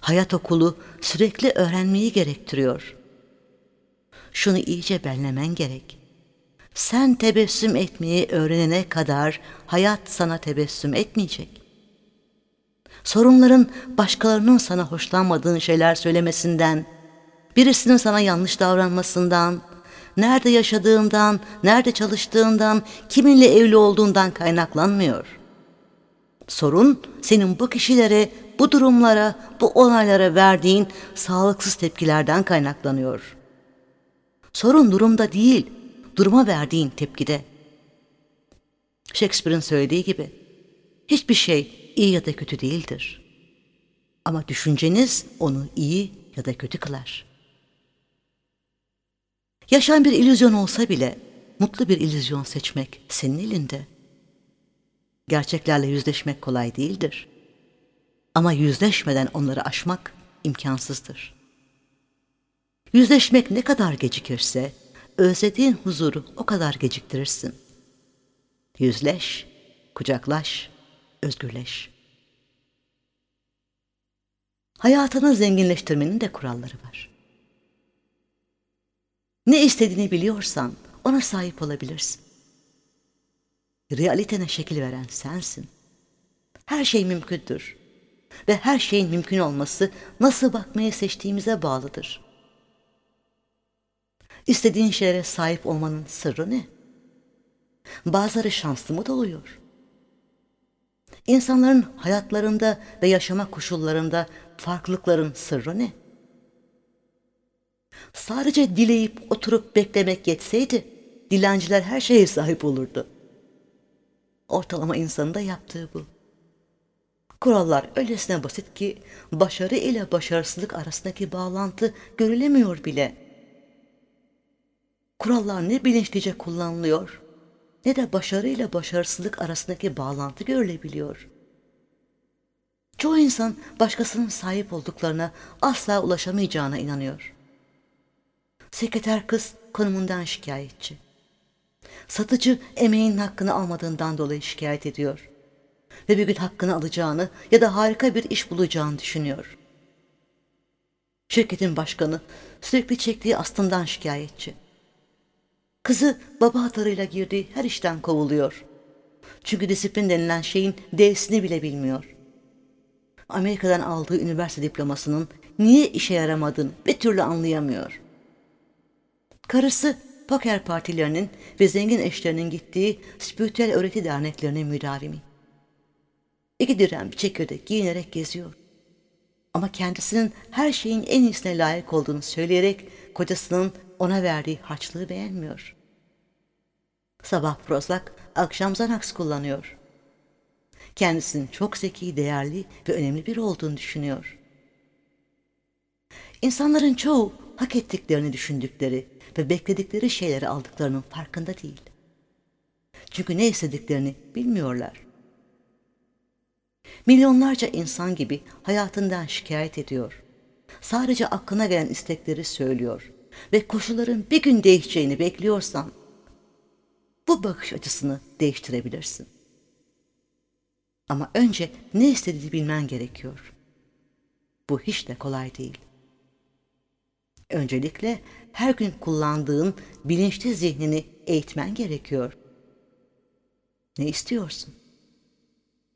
Hayat okulu sürekli öğrenmeyi gerektiriyor. Şunu iyice bellemen gerek. Sen tebessüm etmeyi öğrenene kadar hayat sana tebessüm etmeyecek. Sorunların başkalarının sana hoşlanmadığın şeyler söylemesinden, birisinin sana yanlış davranmasından, nerede yaşadığından, nerede çalıştığından, kiminle evli olduğundan kaynaklanmıyor. Sorun senin bu kişilere, bu durumlara, bu olaylara verdiğin sağlıksız tepkilerden kaynaklanıyor. Sorun durumda değil, duruma verdiğin tepkide. Shakespeare'in söylediği gibi, hiçbir şey iyi ya da kötü değildir. Ama düşünceniz onu iyi ya da kötü kılar. Yaşam bir illüzyon olsa bile mutlu bir illüzyon seçmek senin elinde. Gerçeklerle yüzleşmek kolay değildir. Ama yüzleşmeden onları aşmak imkansızdır. Yüzleşmek ne kadar gecikirse özlediğin huzuru o kadar geciktirirsin. Yüzleş, kucaklaş, özgürleş. Hayatını zenginleştirmenin de kuralları var. Ne istediğini biliyorsan ona sahip olabilirsin. Realitene şekil veren sensin. Her şey mümkündür. Ve her şeyin mümkün olması nasıl bakmayı seçtiğimize bağlıdır. İstediğin şeylere sahip olmanın sırrı ne? Bazıları şanslı mı doğuyor? İnsanların hayatlarında ve yaşama koşullarında farklılıkların sırrı ne? Sadece dileyip oturup beklemek yetseydi, dilenciler her şeye sahip olurdu. Ortalama insanın da yaptığı bu. Kurallar öylesine basit ki başarı ile başarısızlık arasındaki bağlantı görülemiyor bile. Kurallar ne bilinçlice kullanılıyor ne de başarı ile başarısızlık arasındaki bağlantı görülebiliyor. Çoğu insan başkasının sahip olduklarına asla ulaşamayacağına inanıyor. Sekreter kız konumundan şikayetçi. Satıcı emeğin hakkını almadığından dolayı şikayet ediyor. Ve bir gün hakkını alacağını ya da harika bir iş bulacağını düşünüyor. Şirketin başkanı sürekli çektiği astından şikayetçi. Kızı baba hatırıyla girdiği her işten kovuluyor. Çünkü disiplin denilen şeyin D'sini bile bilmiyor. Amerika'dan aldığı üniversite diplomasının niye işe yaramadığını bir türlü anlayamıyor. Karısı poker partilerinin ve zengin eşlerinin gittiği spiritüel öğreti derneklerinin müdavimi. İki dirhem bir çekirdek giyinerek geziyor. Ama kendisinin her şeyin en iyisine layık olduğunu söyleyerek kocasının ona verdiği harçlığı beğenmiyor. Sabah Prozac, akşam Xanax kullanıyor. Kendisinin çok zeki, değerli ve önemli biri olduğunu düşünüyor. İnsanların çoğu hak ettiklerini düşündükleri ve bekledikleri şeyleri aldıklarının farkında değil. Çünkü ne istediklerini bilmiyorlar. Milyonlarca insan gibi hayatından şikayet ediyor. Sadece aklına gelen istekleri söylüyor ve koşulların bir gün değişeceğini bekliyorsan bu bakış açısını değiştirebilirsin. Ama önce ne istediğini bilmen gerekiyor. Bu hiç de kolay değil. Öncelikle her gün kullandığın bilinçli zihnini eğitmen gerekiyor. Ne istiyorsun?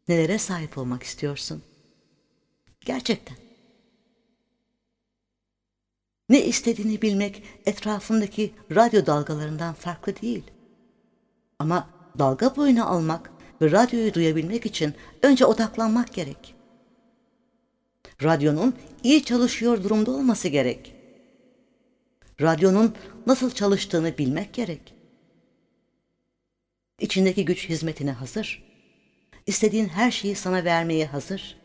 Nelere sahip olmak istiyorsun? Gerçekten. Ne istediğini bilmek etrafındaki radyo dalgalarından farklı değil. Ama dalga boyunu almak ve radyoyu duyabilmek için önce odaklanmak gerek. Radyonun iyi çalışıyor durumda olması gerek. Radyonun nasıl çalıştığını bilmek gerek. İçindeki güç hizmetine hazır. İstediğin her şeyi sana vermeye hazır.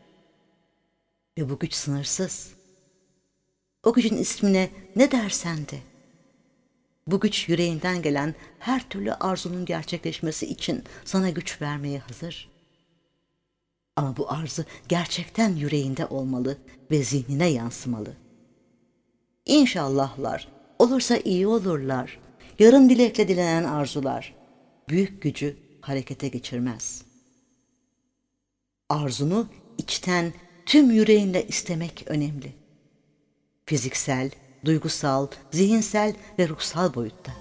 Ve bu güç sınırsız. O gücün ismine ne dersen de. Bu güç yüreğinden gelen her türlü arzunun gerçekleşmesi için sana güç vermeye hazır. Ama bu arzu gerçekten yüreğinde olmalı ve zihnine yansımalı. İnşallahlar, olursa iyi olurlar. Yarın dilekle dilenen arzular, büyük gücü harekete geçirmez. Arzunu içten, tüm yüreğinle istemek önemli. Fiziksel, duygusal, zihinsel ve ruhsal boyutta.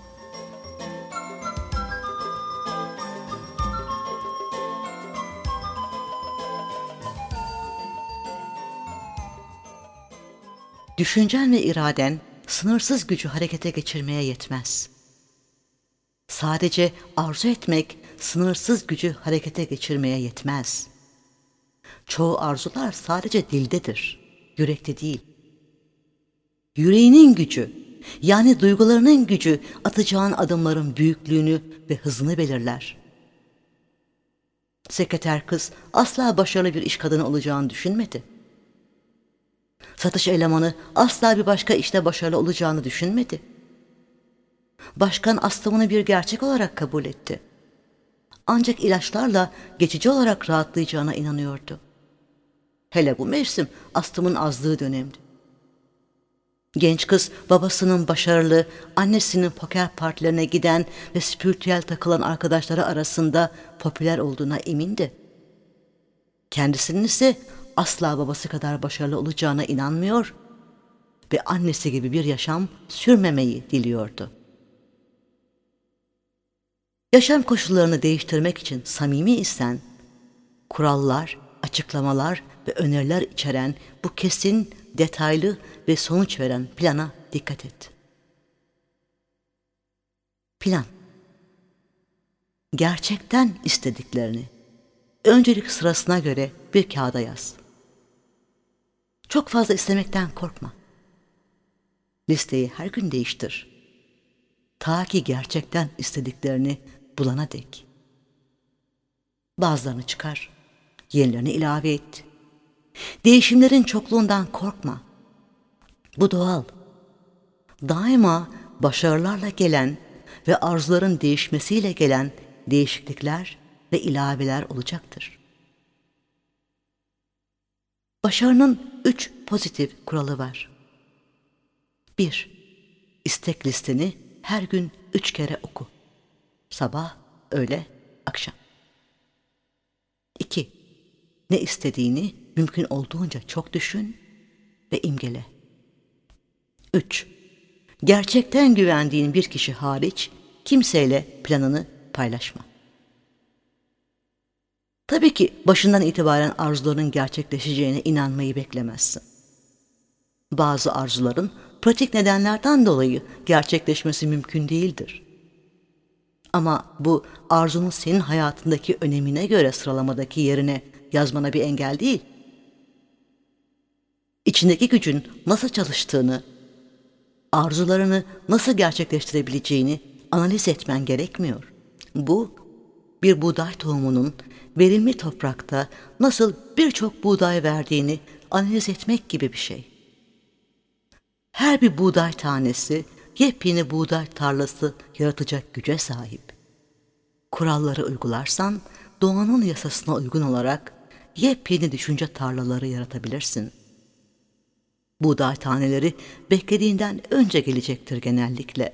Düşüncen ve iraden sınırsız gücü harekete geçirmeye yetmez. Sadece arzu etmek sınırsız gücü harekete geçirmeye yetmez. Çoğu arzular sadece dildedir, yürekte değil. Yüreğinin gücü, yani duygularının gücü atacağın adımların büyüklüğünü ve hızını belirler. Sekreter kız asla başarılı bir iş kadını olacağını düşünmedi. Satış elemanı asla bir başka işte başarılı olacağını düşünmedi. Başkan astımını bir gerçek olarak kabul etti. Ancak ilaçlarla geçici olarak rahatlayacağına inanıyordu. Hele bu mevsim astımın azlığı dönemdi. Genç kız babasının başarılı, annesinin poker partilerine giden ve spiritüel takılan arkadaşları arasında popüler olduğuna emindi. Kendisinin ise asla babası kadar başarılı olacağına inanmıyor ve annesi gibi bir yaşam sürmemeyi diliyordu. Yaşam koşullarını değiştirmek için samimi isen, kurallar, açıklamalar ve öneriler içeren bu kesin, detaylı ve sonuç veren plana dikkat et. Plan Gerçekten istediklerini öncelik sırasına göre bir kağıda yaz. Çok fazla istemekten korkma. Listeyi her gün değiştir. Ta ki gerçekten istediklerini bulana dek. Bazılarını çıkar, yenilerini ilave et. Değişimlerin çokluğundan korkma. Bu doğal. Daima başarılarla gelen ve arzuların değişmesiyle gelen değişiklikler ve ilaveler olacaktır. Başarının üç pozitif kuralı var. 1. İstek listeni her gün üç kere oku. Sabah, öğle, akşam. 2. Ne istediğini mümkün olduğunca çok düşün ve imgele. 3. Gerçekten güvendiğin bir kişi hariç kimseyle planını paylaşma. Tabii ki başından itibaren arzuların gerçekleşeceğine inanmayı beklemezsin. Bazı arzuların pratik nedenlerden dolayı gerçekleşmesi mümkün değildir. Ama bu arzunun senin hayatındaki önemine göre sıralamadaki yerine yazmana bir engel değil. İçindeki gücün nasıl çalıştığını, arzularını nasıl gerçekleştirebileceğini analiz etmen gerekmiyor. Bu, bir buğday tohumunun verimli toprakta nasıl birçok buğday verdiğini analiz etmek gibi bir şey. Her bir buğday tanesi yepyeni buğday tarlası yaratacak güce sahip. Kuralları uygularsan doğanın yasasına uygun olarak yepyeni düşünce tarlaları yaratabilirsin. Buğday taneleri beklediğinden önce gelecektir genellikle.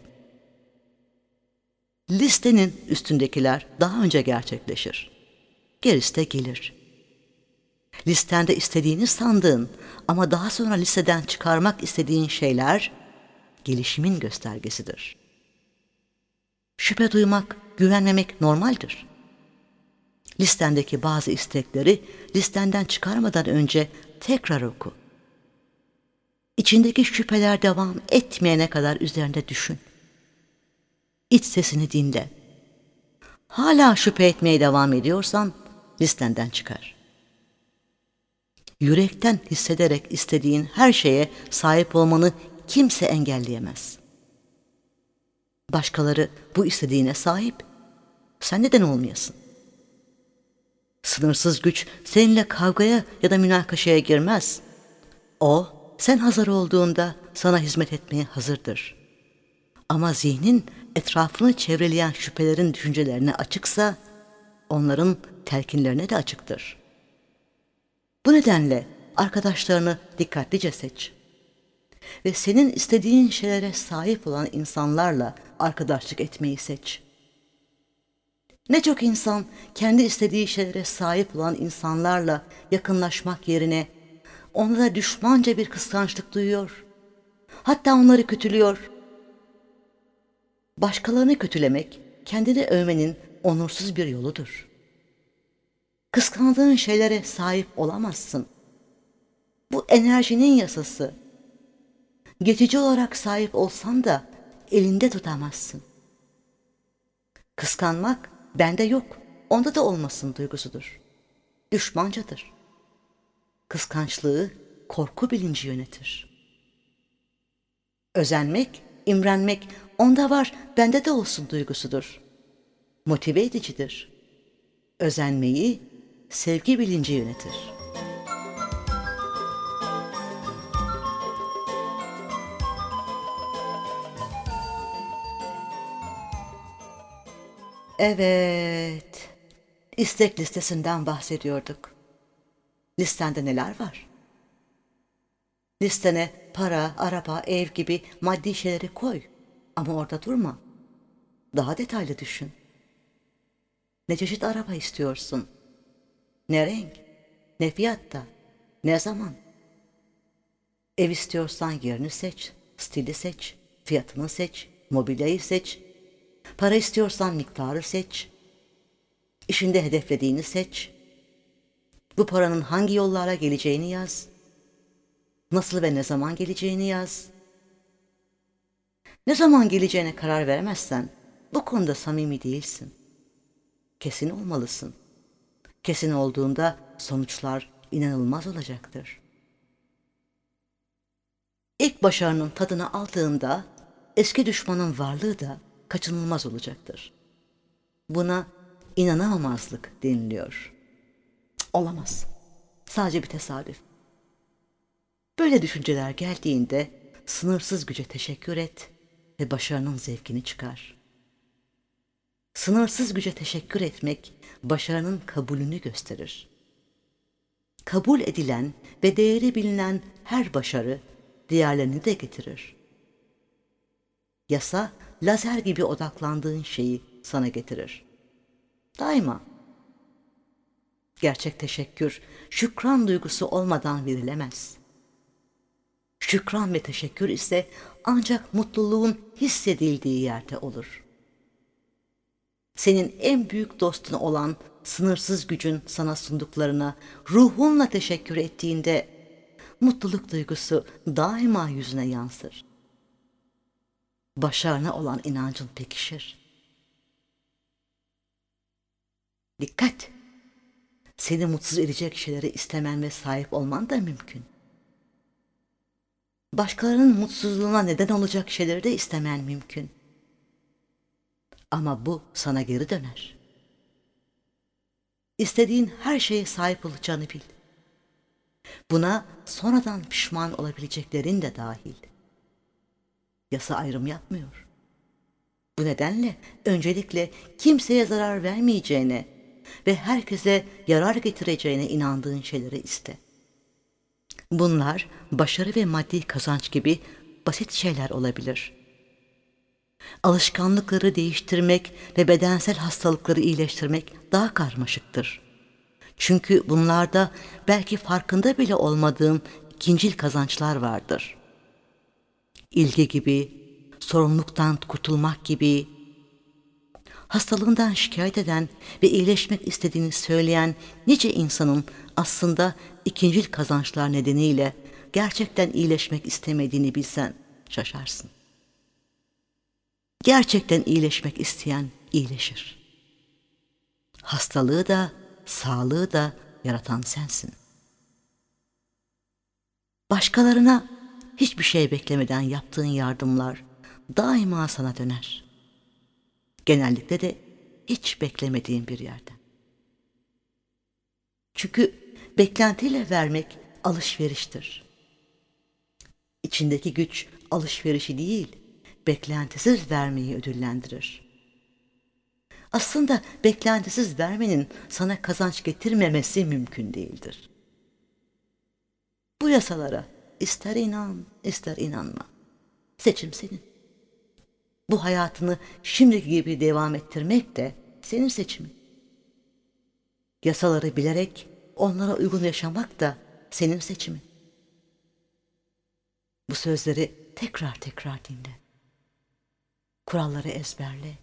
Listenin üstündekiler daha önce gerçekleşir. Gerisi de gelir. Listende istediğini sandığın ama daha sonra listeden çıkarmak istediğin şeyler gelişimin göstergesidir. Şüphe duymak, güvenmemek normaldir. Listendeki bazı istekleri listenden çıkarmadan önce tekrar oku. İçindeki şüpheler devam etmeyene kadar üzerinde düşün. İç sesini dinle. Hala şüphe etmeye devam ediyorsan listenden çıkar. Yürekten hissederek istediğin her şeye sahip olmanı kimse engelleyemez. Başkaları bu istediğine sahip, sen neden olmayasın? Sınırsız güç seninle kavgaya ya da münakaşaya girmez. O, sen hazır olduğunda sana hizmet etmeye hazırdır. Ama zihnin etrafını çevreleyen şüphelerin düşüncelerine açıksa, onların telkinlerine de açıktır. Bu nedenle arkadaşlarını dikkatlice seç. Ve senin istediğin şeylere sahip olan insanlarla arkadaşlık etmeyi seç. Ne çok insan kendi istediği şeylere sahip olan insanlarla yakınlaşmak yerine onlara düşmanca bir kıskançlık duyuyor. Hatta onları kötülüyor. Başkalarını kötülemek kendini övmenin onursuz bir yoludur. Kıskandığın şeylere sahip olamazsın. Bu enerjinin yasası. Geçici olarak sahip olsan da elinde tutamazsın. Kıskanmak bende yok, onda da olmasın duygusudur. Düşmancadır. Kıskançlığı korku bilinci yönetir. Özenmek, imrenmek onda var, bende de olsun duygusudur. Motive edicidir. Özenmeyi sevgi bilinci yönetir. Evet, istek listesinden bahsediyorduk. Listende neler var? Listene para, araba, ev gibi maddi şeyleri koy. Ama orada durma. Daha detaylı düşün. Ne çeşit araba istiyorsun? Ne renk, ne fiyatta, ne zaman. Ev istiyorsan yerini seç, stili seç, fiyatını seç, mobilyayı seç. Para istiyorsan miktarı seç. İşinde hedeflediğini seç. Bu paranın hangi yollara geleceğini yaz. Nasıl ve ne zaman geleceğini yaz. Ne zaman geleceğine karar veremezsen bu konuda samimi değilsin. Kesin olmalısın. Kesin olduğunda sonuçlar inanılmaz olacaktır. İlk başarının tadını aldığında eski düşmanın varlığı da kaçınılmaz olacaktır. Buna inanamamazlık deniliyor. Olamaz. Sadece bir tesadüf. Böyle düşünceler geldiğinde sınırsız güce teşekkür et ve başarının zevkini çıkar. Sınırsız güce teşekkür etmek başarının kabulünü gösterir. Kabul edilen ve değeri bilinen her başarı diğerlerini de getirir. Yasa lazer gibi odaklandığın şeyi sana getirir. Daima. Gerçek teşekkür şükran duygusu olmadan verilemez. Şükran ve teşekkür ise ancak mutluluğun hissedildiği yerde olur. Senin en büyük dostun olan sınırsız gücün sana sunduklarına ruhunla teşekkür ettiğinde mutluluk duygusu daima yüzüne yansır. Başarına olan inancın pekişir. Dikkat! Seni mutsuz edecek şeyleri istemen ve sahip olman da mümkün. Başkalarının mutsuzluğuna neden olacak şeyleri de istemen mümkün. Ama bu sana geri döner. İstediğin her şeye sahip olacağını bil. Buna sonradan pişman olabileceklerin de dahil. Yasa ayrım yapmıyor. Bu nedenle öncelikle kimseye zarar vermeyeceğine ve herkese yarar getireceğine inandığın şeyleri iste. Bunlar başarı ve maddi kazanç gibi basit şeyler olabilir. Alışkanlıkları değiştirmek ve bedensel hastalıkları iyileştirmek daha karmaşıktır. Çünkü bunlarda belki farkında bile olmadığın ikincil kazançlar vardır. İlgi gibi, sorumluluktan kurtulmak gibi, hastalığından şikayet eden ve iyileşmek istediğini söyleyen nice insanın aslında ikincil kazançlar nedeniyle gerçekten iyileşmek istemediğini bilsen şaşarsın. Gerçekten iyileşmek isteyen iyileşir. Hastalığı da, sağlığı da yaratan sensin. Başkalarına hiçbir şey beklemeden yaptığın yardımlar daima sana döner. Genellikle de hiç beklemediğin bir yerden. Çünkü beklentiyle vermek alışveriştir. İçindeki güç alışverişi değil, beklentisiz vermeyi ödüllendirir. Aslında beklentisiz vermenin sana kazanç getirmemesi mümkün değildir. Bu yasalara ister inan, ister inanma. Seçim senin. Bu hayatını şimdiki gibi devam ettirmek de senin seçimin. Yasaları bilerek onlara uygun yaşamak da senin seçimin. Bu sözleri tekrar tekrar dinle. Kuralları ezberle.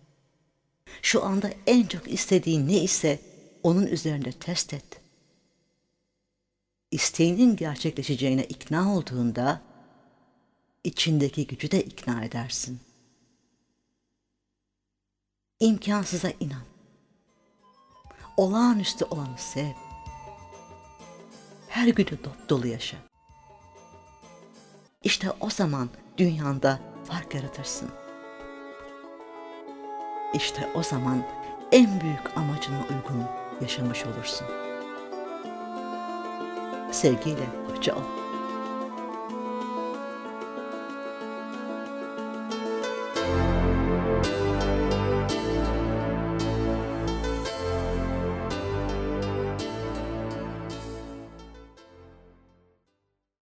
Şu anda en çok istediğin ne ise onun üzerinde test et. İsteğinin gerçekleşeceğine ikna olduğunda içindeki gücü de ikna edersin. İmkansıza inan. Olağanüstü olanı sev. Her günü dop dolu yaşa. İşte o zaman dünyanda fark yaratırsın. İşte o zaman en büyük amacına uygun yaşamış olursun. Sevgiyle hoşça ol.